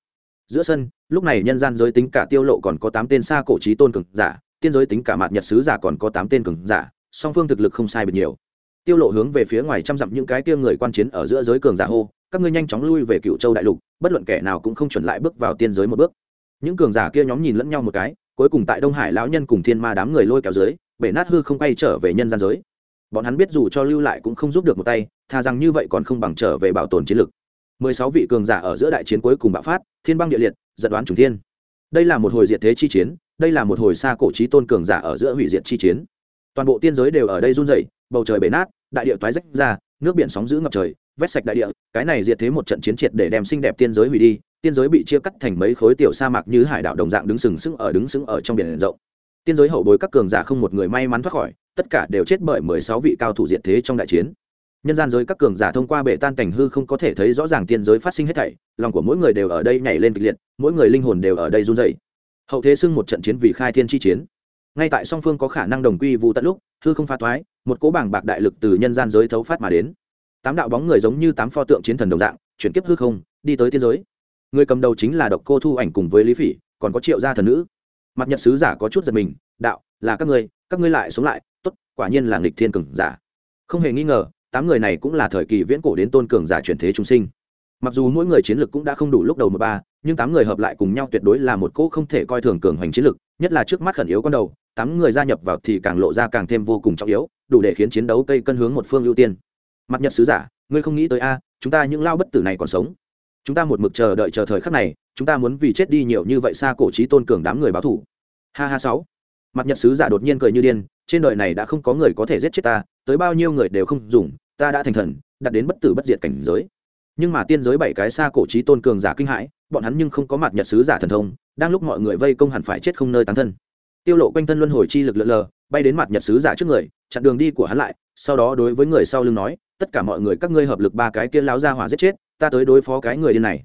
Giữa sân, lúc này nhân gian giới tính cả tiêu lộ còn có tám tên xa cổ trí tôn cường giả, tiên giới tính cả mặt nhật sứ giả còn có tám tên cường giả, song phương thực lực không sai biệt nhiều. Tiêu lộ hướng về phía ngoài trăm dặm những cái kia người quan chiến ở giữa giới cường giả hô, các ngươi nhanh chóng lui về cựu châu đại lục, bất luận kẻ nào cũng không chuẩn lại bước vào tiên giới một bước. Những cường giả kia nhóm nhìn lẫn nhau một cái, cuối cùng tại đông hải lão nhân cùng thiên ma đám người lôi kéo dưới, bể nát hư không quay trở về nhân gian giới bọn hắn biết dù cho lưu lại cũng không giúp được một tay, thà rằng như vậy còn không bằng trở về bảo tồn chiến lực. Mười sáu vị cường giả ở giữa đại chiến cuối cùng bạo phát, thiên băng địa liệt giận đoán trùng thiên. Đây là một hồi diệt thế chi chiến, đây là một hồi xa cổ trí tôn cường giả ở giữa hủy diệt chi chiến. Toàn bộ tiên giới đều ở đây run rẩy, bầu trời bể nát, đại địa toái rách ra, nước biển sóng giữ ngập trời, vét sạch đại địa, cái này diệt thế một trận chiến triệt để đem xinh đẹp tiên giới hủy đi, tiên giới bị chia cắt thành mấy khối tiểu sa mạc như hải đảo đồng dạng đứng sừng sững ở đứng sững ở trong biển rộng. Tiên giới hậu bối các cường giả không một người may mắn thoát khỏi tất cả đều chết bởi mười sáu vị cao thủ diệt thế trong đại chiến. Nhân gian giới các cường giả thông qua bệ tan cảnh hư không có thể thấy rõ ràng tiên giới phát sinh hết thảy, lòng của mỗi người đều ở đây nhảy lên kịch liệt, mỗi người linh hồn đều ở đây run rẩy. hậu thế xưng một trận chiến vì khai thiên chi chiến. Ngay tại song phương có khả năng đồng quy vụ tận lúc, hư không phá toái một cỗ bảng bạc đại lực từ nhân gian giới thấu phát mà đến. Tám đạo bóng người giống như tám pho tượng chiến thần đồng dạng, chuyển kiếp hư không, đi tới tiên giới. Người cầm đầu chính là độc cô thu ảnh cùng với lý phỉ, còn có triệu gia thần nữ. Mặt nhật sứ giả có chút giật mình, đạo, là các ngươi các ngươi lại sống lại, tốt, quả nhiên là nghịch thiên cường giả. Không hề nghi ngờ, tám người này cũng là thời kỳ viễn cổ đến tôn cường giả chuyển thế trung sinh. Mặc dù mỗi người chiến lực cũng đã không đủ lúc đầu một ba, nhưng tám người hợp lại cùng nhau tuyệt đối là một cỗ không thể coi thường cường hoành chiến lực, nhất là trước mắt khẩn yếu con đầu, tám người gia nhập vào thì càng lộ ra càng thêm vô cùng trọng yếu, đủ để khiến chiến đấu cây cân hướng một phương ưu tiên. Mặt nhật sứ giả, ngươi không nghĩ tới a, chúng ta những lao bất tử này còn sống. Chúng ta một mực chờ đợi chờ thời khắc này, chúng ta muốn vì chết đi nhiều như vậy xa cổ trí tôn cường đám người báo thủ. Ha ha sáu mặt nhật sứ giả đột nhiên cười như điên, trên đời này đã không có người có thể giết chết ta, tới bao nhiêu người đều không dùng, ta đã thành thần đặt đến bất tử bất diệt cảnh giới. Nhưng mà tiên giới bảy cái xa cổ trí tôn cường giả kinh hãi, bọn hắn nhưng không có mặt nhật sứ giả thần thông, đang lúc mọi người vây công hẳn phải chết không nơi tán thân. Tiêu lộ quanh thân luân hồi chi lực lượn lờ, bay đến mặt nhật sứ giả trước người, chặn đường đi của hắn lại, sau đó đối với người sau lưng nói, tất cả mọi người, các ngươi hợp lực ba cái kia láo ra hỏa giết chết, ta tới đối phó cái người điên này.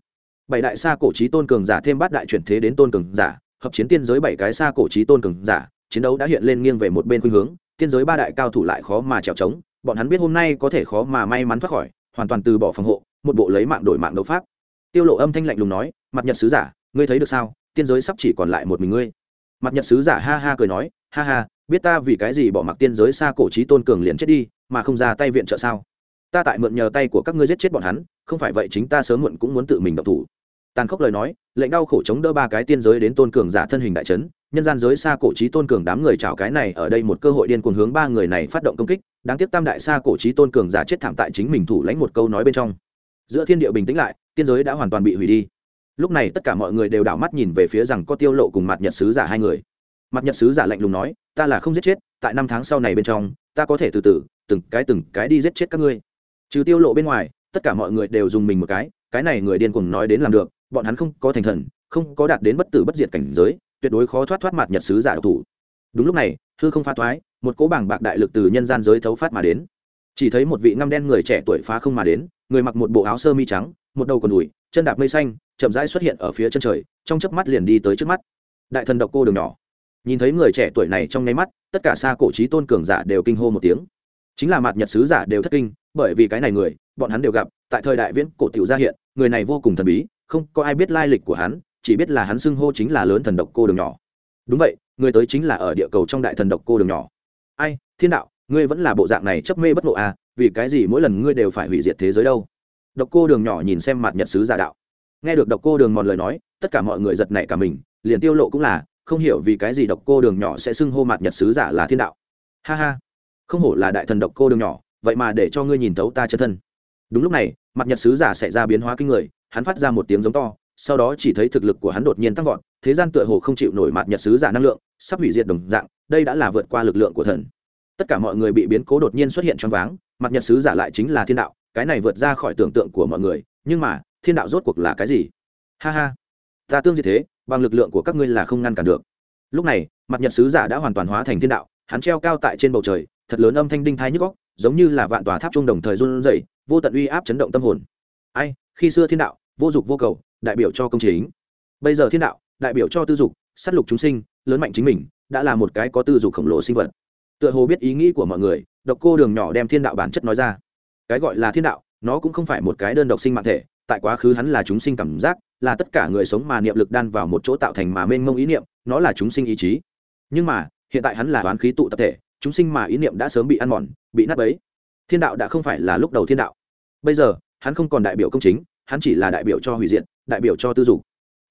Bảy đại xa cổ trí tôn cường giả thêm bát đại chuyển thế đến tôn cường giả, hợp chiến tiên giới bảy cái xa cổ trí tôn cường giả chiến đấu đã hiện lên nghiêng về một bên khuynh hướng, tiên giới ba đại cao thủ lại khó mà trèo trống, bọn hắn biết hôm nay có thể khó mà may mắn thoát khỏi, hoàn toàn từ bỏ phòng hộ, một bộ lấy mạng đổi mạng đấu pháp. Tiêu lộ âm thanh lạnh lùng nói mặt nhật sứ giả, ngươi thấy được sao? Tiên giới sắp chỉ còn lại một mình ngươi. Mặt nhật sứ giả ha ha cười nói, ha ha, biết ta vì cái gì bỏ mặc tiên giới xa cổ trí tôn cường liền chết đi, mà không ra tay viện trợ sao? Ta tại mượn nhờ tay của các ngươi giết chết bọn hắn, không phải vậy chính ta sớm muộn cũng muốn tự mình động thủ tàn khốc lời nói, lệnh đau khổ chống đỡ ba cái tiên giới đến tôn cường giả thân hình đại trấn nhân gian giới xa cổ trí tôn cường đám người chào cái này, ở đây một cơ hội điên cuồng hướng ba người này phát động công kích, đáng tiếc tam đại xa cổ trí tôn cường giả chết thảm tại chính mình thủ lãnh một câu nói bên trong. Giữa thiên địa bình tĩnh lại, tiên giới đã hoàn toàn bị hủy đi. Lúc này tất cả mọi người đều đảo mắt nhìn về phía rằng có tiêu lộ cùng mặt nhật sứ giả hai người. Mặt nhật sứ giả lạnh lùng nói, ta là không giết chết, tại năm tháng sau này bên trong, ta có thể từ từ, từng cái từng cái đi giết chết các ngươi. Trừ tiêu lộ bên ngoài, tất cả mọi người đều dùng mình một cái cái này người điên cuồng nói đến làm được bọn hắn không có thành thần, không có đạt đến bất tử bất diệt cảnh giới, tuyệt đối khó thoát thoát mặt nhật sứ giả độc thủ. Đúng lúc này, hư không phá thoái, một cỗ bảng bạc đại lực từ nhân gian giới thấu phát mà đến. Chỉ thấy một vị ngăm đen người trẻ tuổi phá không mà đến, người mặc một bộ áo sơ mi trắng, một đầu còn đùi, chân đạp mây xanh, chậm rãi xuất hiện ở phía chân trời, trong chớp mắt liền đi tới trước mắt. Đại thần độc cô đường nhỏ. Nhìn thấy người trẻ tuổi này trong nháy mắt, tất cả xa cổ trí tôn cường giả đều kinh hô một tiếng. Chính là mặt nhật sứ giả đều thất kinh, bởi vì cái này người, bọn hắn đều gặp, tại thời đại viễn cổ tiểu gia hiện người này vô cùng thần bí, không có ai biết lai lịch của hắn, chỉ biết là hắn xưng hô chính là lớn thần độc cô đường nhỏ. Đúng vậy, người tới chính là ở địa cầu trong đại thần độc cô đường nhỏ. Ai, thiên đạo, ngươi vẫn là bộ dạng này chấp mê bất ngộ à vì cái gì mỗi lần ngươi đều phải hủy diệt thế giới đâu? Độc cô đường nhỏ nhìn xem mặt nhật sứ giả đạo. Nghe được độc cô đường mòn lời nói, tất cả mọi người giật nảy cả mình, liền tiêu lộ cũng là, không hiểu vì cái gì độc cô đường nhỏ sẽ xưng hô mặt nhật sứ giả là thiên đạo. Ha ha, không hổ là đại thần độc cô đường nhỏ, vậy mà để cho ngươi nhìn thấu ta chân thân đúng lúc này, mặt nhật sứ giả xảy ra biến hóa kinh người, hắn phát ra một tiếng giống to, sau đó chỉ thấy thực lực của hắn đột nhiên tăng vọt, thế gian tựa hồ không chịu nổi mặt nhật sứ giả năng lượng, sắp hủy diệt đồng dạng, đây đã là vượt qua lực lượng của thần. Tất cả mọi người bị biến cố đột nhiên xuất hiện trong váng, mặt nhật sứ giả lại chính là thiên đạo, cái này vượt ra khỏi tưởng tượng của mọi người, nhưng mà, thiên đạo rốt cuộc là cái gì? Ha ha, ta tương gì thế, bằng lực lượng của các ngươi là không ngăn cản được. Lúc này, mặt nhật sứ giả đã hoàn toàn hóa thành thiên đạo, hắn treo cao tại trên bầu trời, thật lớn âm thanh đinh thái nhức góc giống như là vạn tòa tháp trung đồng thời run rẩy vô tận uy áp chấn động tâm hồn. Ai, khi xưa thiên đạo, vô dục vô cầu, đại biểu cho công chính. Bây giờ thiên đạo, đại biểu cho tư dục s á t lục chúng sinh, lớn mạnh chính mình, đã là một cái có tư dục khổng lồ sinh vật. Tựa hồ biết ý nghĩ của mọi người, độc cô đường nhỏ đem thiên đạo bản chất nói ra. Cái gọi là thiên đạo, nó cũng không phải một cái đơn độc sinh mạng thể, tại quá khứ hắn là chúng sinh cảm giác, là tất cả người sống mà niệm lực đan vào một chỗ tạo thành mà mênh mông ý niệm, nó là chúng sinh ý chí. Nhưng mà, hiện tại hắn là oán khí tụ tập thể, chúng sinh mà ý niệm đã sớm bị ăn mòn, bị nát bấy thiên đạo đã không phải là lúc đầu thiên đạo. Bây giờ, hắn không còn đại biểu công chính, hắn chỉ là đại biểu cho hủy diệt, đại biểu cho tư dục.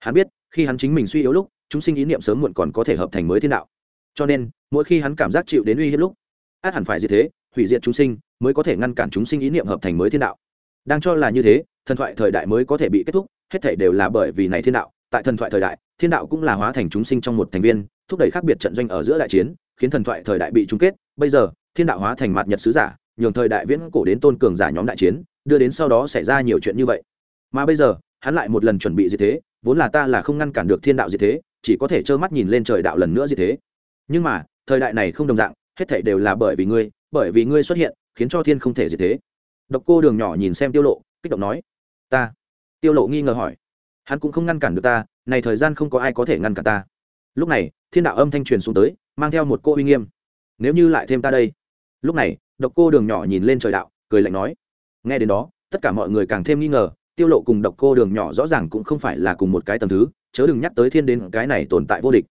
Hắn biết, khi hắn chính mình suy yếu lúc, chúng sinh ý niệm sớm muộn còn có thể hợp thành mới thiên đạo. Cho nên, mỗi khi hắn cảm giác chịu đến uy hiếp lúc, át hẳn phải diệt thế, hủy diệt chúng sinh, mới có thể ngăn cản chúng sinh ý niệm hợp thành mới thiên đạo. Đang cho là như thế, thần thoại thời đại mới có thể bị kết thúc, hết thể đều là bởi vì này thiên đạo. Tại thần thoại thời đại, thiên đạo cũng là hóa thành chúng sinh trong một thành viên, thúc đẩy khác biệt trận doanh ở giữa đại chiến, khiến thần thoại thời đại bị chung kết. Bây giờ, thiên đạo hóa thành mạt nhật sứ giả nhường thời đại viễn cổ đến tôn cường giả nhóm đại chiến, đưa đến sau đó xảy ra nhiều chuyện như vậy. Mà bây giờ, hắn lại một lần chuẩn bị gì thế, vốn là ta là không ngăn cản được thiên đạo gì thế, chỉ có thể trơ mắt nhìn lên trời đạo lần nữa gì thế. Nhưng mà, thời đại này không đồng dạng, hết thảy đều là bởi vì ngươi, bởi vì ngươi xuất hiện, khiến cho thiên không thể gì thế. Độc cô đường nhỏ nhìn xem tiêu lộ, kích động nói, ta. Tiêu lộ nghi ngờ hỏi, hắn cũng không ngăn cản được ta, này thời gian không có ai có thể ngăn cản ta. Lúc này, thiên đạo âm thanh truyền xuống tới, mang theo một cô uy nghiêm, nếu như lại thêm ta đây lúc này, độc cô đường nhỏ nhìn lên trời đạo, cười lạnh nói, nghe đến đó, tất cả mọi người càng thêm nghi ngờ, tiêu lộ cùng độc cô đường nhỏ rõ ràng cũng không phải là cùng một cái tầng thứ, chớ đừng nhắc tới thiên đến cái này tồn tại vô địch.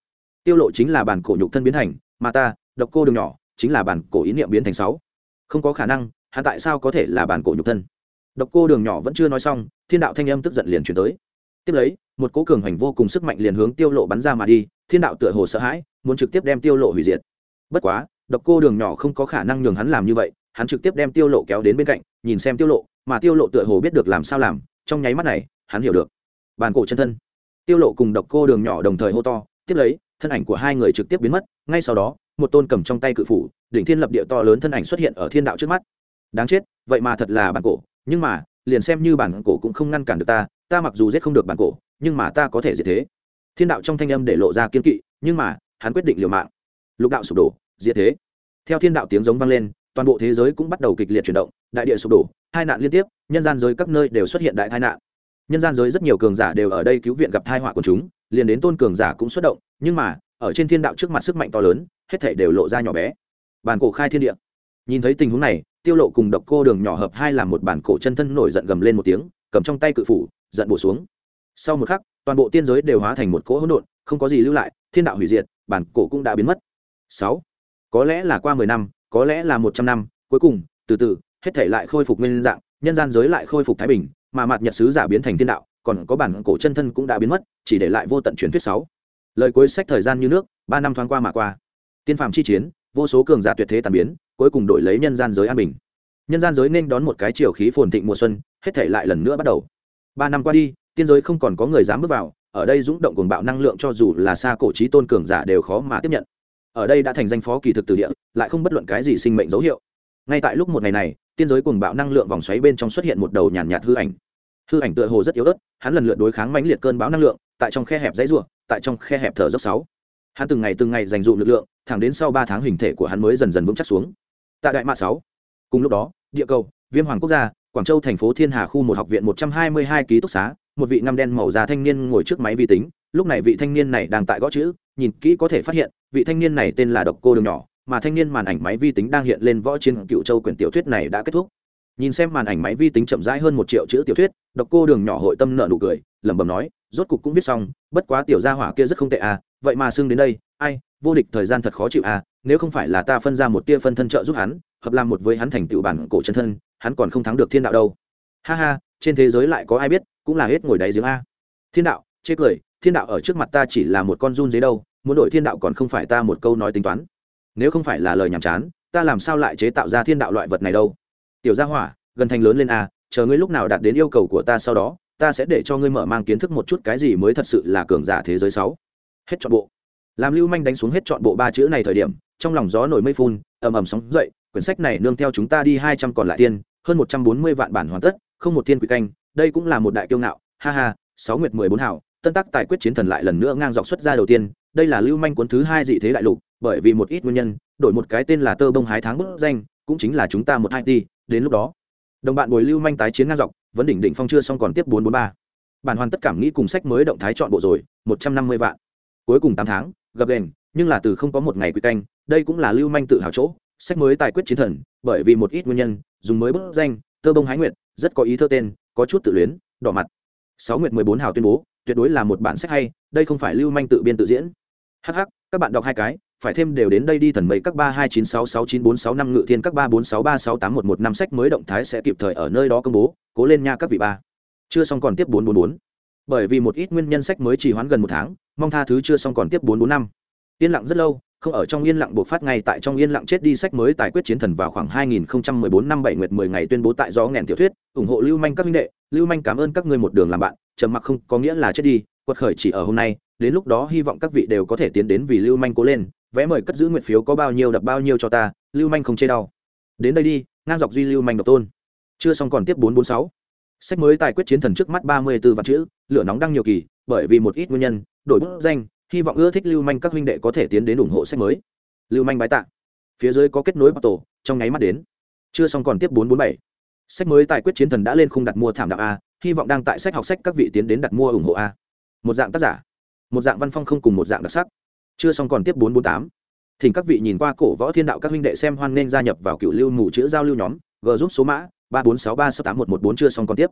Tiêu lộ chính là bản cổ nhục thân biến thành, mà ta, độc cô đường nhỏ, chính là bản cổ ý niệm biến thành sáu. Không có khả năng, hắn tại sao có thể là bản cổ nhục thân? Độc cô đường nhỏ vẫn chưa nói xong, thiên đạo thanh âm tức giận liền chuyển tới. Tiếp lấy, một cố cường hành vô cùng sức mạnh liền hướng tiêu lộ bắn ra mà đi, thiên đạo tựa hồ sợ hãi, muốn trực tiếp đem tiêu lộ hủy diệt. Bất quá độc cô đường nhỏ không có khả năng nhường hắn làm như vậy, hắn trực tiếp đem tiêu lộ kéo đến bên cạnh, nhìn xem tiêu lộ, mà tiêu lộ tựa hồ biết được làm sao làm, trong nháy mắt này, hắn hiểu được. Bàn cổ chân thân. Tiêu lộ cùng độc cô đường nhỏ đồng thời hô to, tiếp lấy, thân ảnh của hai người trực tiếp biến mất, ngay sau đó, một tôn cầm trong tay cự phủ, đỉnh thiên lập địa to lớn thân ảnh xuất hiện ở thiên đạo trước mắt. Đáng chết, vậy mà thật là bản cổ, nhưng mà, liền xem như bản cổ cũng không ngăn cản được ta ta mặc dù giết không được bản cổ, nhưng mà ta có thể diệt thế. Thiên đạo trong thanh âm để lộ ra kiên kỵ, nhưng mà, hắn quyết định liều mạng. Lục đạo sụp đổ diệt thế. Theo thiên đạo tiếng giống vang lên, toàn bộ thế giới cũng bắt đầu kịch liệt chuyển động, đại địa sụp đổ, hai nạn liên tiếp, nhân gian giới các nơi đều xuất hiện đại tai nạn. Nhân gian giới rất nhiều cường giả đều ở đây cứu viện gặp tai họa của chúng, liền đến tôn cường giả cũng xuất động, nhưng mà, ở trên thiên đạo trước mặt sức mạnh to lớn, hết thảy đều lộ ra nhỏ bé. Bản cổ khai thiên địa. Nhìn thấy tình huống này, tiêu lộ cùng độc cô đường nhỏ hợp hai làm một bản cổ chân thân nổi giận gầm lên một tiếng, cầm trong tay cự phủ, giận bổ xuống. Sau một khắc, toàn bộ tiên giới đều hóa thành một cỗ hỗn độn, không có gì lưu lại, thiên đạo hủy diệt, bản cổ cũng đã biến mất. Sáu có lẽ là qua mười năm, có lẽ là một trăm năm, cuối cùng, từ từ, hết thể lại khôi phục nguyên dạng, nhân gian giới lại khôi phục thái bình, mà mặt nhật sứ giả biến thành thiên đạo, còn có bản cổ chân thân cũng đã biến mất, chỉ để lại vô tận truyền thuyết sáu. Lời cuối sách thời gian như nước, ba năm thoáng qua mà qua. Tiên phàm chi chiến, vô số cường giả tuyệt thế tàn biến, cuối cùng đổi lấy nhân gian giới an bình. Nhân gian giới nên đón một cái chiều khí phồn thịnh mùa xuân, hết thể lại lần nữa bắt đầu. Ba năm qua đi, tiên giới không còn có người dám bước vào, ở đây dũng động cuồng bạo năng lượng cho dù là xa cổ trí tôn cường giả đều khó mà tiếp nhận ở đây đã thành danh phó kỳ thực từ địa lại không bất luận cái gì sinh mệnh dấu hiệu. Ngay tại lúc một ngày này tiên giới cùng bạo năng lượng vòng xoáy bên trong xuất hiện một đầu nhàn nhạt, nhạt hư ảnh. Hư ảnh tựa hồ rất yếu ớt hắn lần lượt đối kháng mãnh liệt cơn bão năng lượng tại trong khe hẹp dãy ruộng tại trong khe hẹp thở dốc sáu. Hắn từng ngày từng ngày dành dụ lực lượng thẳng đến sau ba tháng hình thể của hắn mới dần dần vững chắc xuống. Tại đại mạ sáu cùng lúc đó địa cầu viêm hoàng quốc gia quảng châu thành phố thiên hà khu một học viện một trăm hai mươi hai ký túc xá một vị ngăm đen màu da thanh niên ngồi trước máy vi tính lúc này vị thanh niên này đang tại gõ chữ nhìn kỹ có thể phát hiện, vị thanh niên này tên là độc cô đường nhỏ, mà thanh niên màn ảnh máy vi tính đang hiện lên võ chiến cựu châu quyển tiểu thuyết này đã kết thúc. Nhìn xem màn ảnh máy vi tính chậm rãi hơn một triệu chữ tiểu thuyết, độc cô đường nhỏ hội tâm nợ nụ cười, lẩm bẩm nói, rốt cục cũng viết xong, bất quá tiểu gia hỏa kia rất không tệ à vậy mà xưng đến đây, ai, vô địch thời gian thật khó chịu à nếu không phải là ta phân ra một tia phân thân trợ giúp hắn, hợp làm một với hắn thành tựu bản cổ chân thân, hắn còn không thắng được thiên đạo đâu. Ha ha, trên thế giới lại có ai biết, cũng là hết ngồi đáy giếng a. Thiên đạo, chê cười thiên đạo ở trước mặt ta chỉ là một con run dế đâu, muốn đổi thiên đạo còn không phải ta một câu nói tính toán. Nếu không phải là lời nhàm chán, ta làm sao lại chế tạo ra thiên đạo loại vật này đâu? Tiểu gia hỏa, gần thành lớn lên a chờ ngươi lúc nào đạt đến yêu cầu của ta sau đó, ta sẽ để cho ngươi mở mang kiến thức một chút cái gì mới thật sự là cường giả thế giới sáu. Hết chọn bộ. Làm lưu manh đánh xuống hết chọn bộ ba chữ này thời điểm, trong lòng gió nổi mây phun, ầm ầm sóng dậy, quyển sách này nương theo chúng ta đi hai trăm còn lại tiên, hơn một trăm bốn mươi vạn bản hoàn tất, không một thiên quỷ canh, đây cũng là một đại kiêu ngạo, ha ha, sáu nguyệt mười bốn hảo tân tắc tài quyết chiến thần lại lần nữa ngang dọc xuất ra đầu tiên, đây là lưu manh cuốn thứ hai dị thế đại lục, bởi vì một ít nguyên nhân, đổi một cái tên là tơ bông hái tháng bức danh, cũng chính là chúng ta một hai đi đến lúc đó, đồng bạn bồi lưu manh tái chiến ngang dọc vẫn đỉnh đỉnh phong chưa xong còn tiếp bốn bốn ba. Bản hoàn tất cảm nghĩ cùng sách mới động thái chọn bộ rồi, một trăm năm mươi vạn. Cuối cùng tám tháng gập đền, nhưng là từ không có một ngày quy canh, đây cũng là lưu manh tự hào chỗ, sách mới tài quyết chiến thần, bởi vì một ít nguyên nhân, dùng mới bức danh, tơ bông hái nguyệt, rất có ý thơ tên, có chút tự luyến, đỏ mặt. Sáu nguyệt mười bốn hào tuyên bố tuyệt đối là một bản sách hay, đây không phải lưu manh tự biên tự diễn. Hh các bạn đọc hai cái, phải thêm đều đến đây đi thần mấy các ba hai chín sáu sáu chín bốn sáu năm ngự thiên các ba bốn sáu ba sáu tám một một năm sách mới động thái sẽ kịp thời ở nơi đó công bố, cố lên nha các vị ba. Chưa xong còn tiếp bốn bốn bốn. Bởi vì một ít nguyên nhân sách mới trì hoãn gần một tháng, mong tha thứ chưa xong còn tiếp bốn bốn năm. Yên lặng rất lâu, không ở trong yên lặng buộc phát ngay tại trong yên lặng chết đi sách mới tài quyết chiến thần vào khoảng 2014 năm 7 nguyệt 10 ngày tuyên bố tại do nghèn tiểu thuyết, ủng hộ lưu manh các minh đệ, lưu manh cảm ơn các ngươi một đường làm bạn trầm mặc không có nghĩa là chết đi, quật khởi chỉ ở hôm nay, đến lúc đó hy vọng các vị đều có thể tiến đến vì lưu manh cố lên, vẽ mời cất giữ nguyện phiếu có bao nhiêu đập bao nhiêu cho ta, lưu manh không chê đau. Đến đây đi, ngang dọc duy lưu manh độc tôn. Chưa xong còn tiếp 446 sách mới tài quyết chiến thần trước mắt 34 vạn chữ, lửa nóng đăng nhiều kỳ, bởi vì một ít nguyên nhân, đổi bút danh, hy vọng ưa thích lưu manh các huynh đệ có thể tiến đến ủng hộ sách mới. Lưu manh bái tạ. Phía dưới có kết nối bắt tổ, trong nháy mắt đến. Chưa xong còn tiếp bốn bốn bảy. Sách mới tài quyết chiến thần đã lên khung đặt mua thảm đạo a hy vọng đang tại sách học sách các vị tiến đến đặt mua ủng hộ a. Một dạng tác giả, một dạng văn phong không cùng một dạng đặc sắc. Chưa xong còn tiếp bốn bốn tám. Thỉnh các vị nhìn qua cổ võ thiên đạo các huynh đệ xem hoan nên gia nhập vào cựu lưu mù chữ giao lưu nhóm, g giúp số mã, ba bốn sáu ba sáu tám một một bốn chưa xong còn tiếp.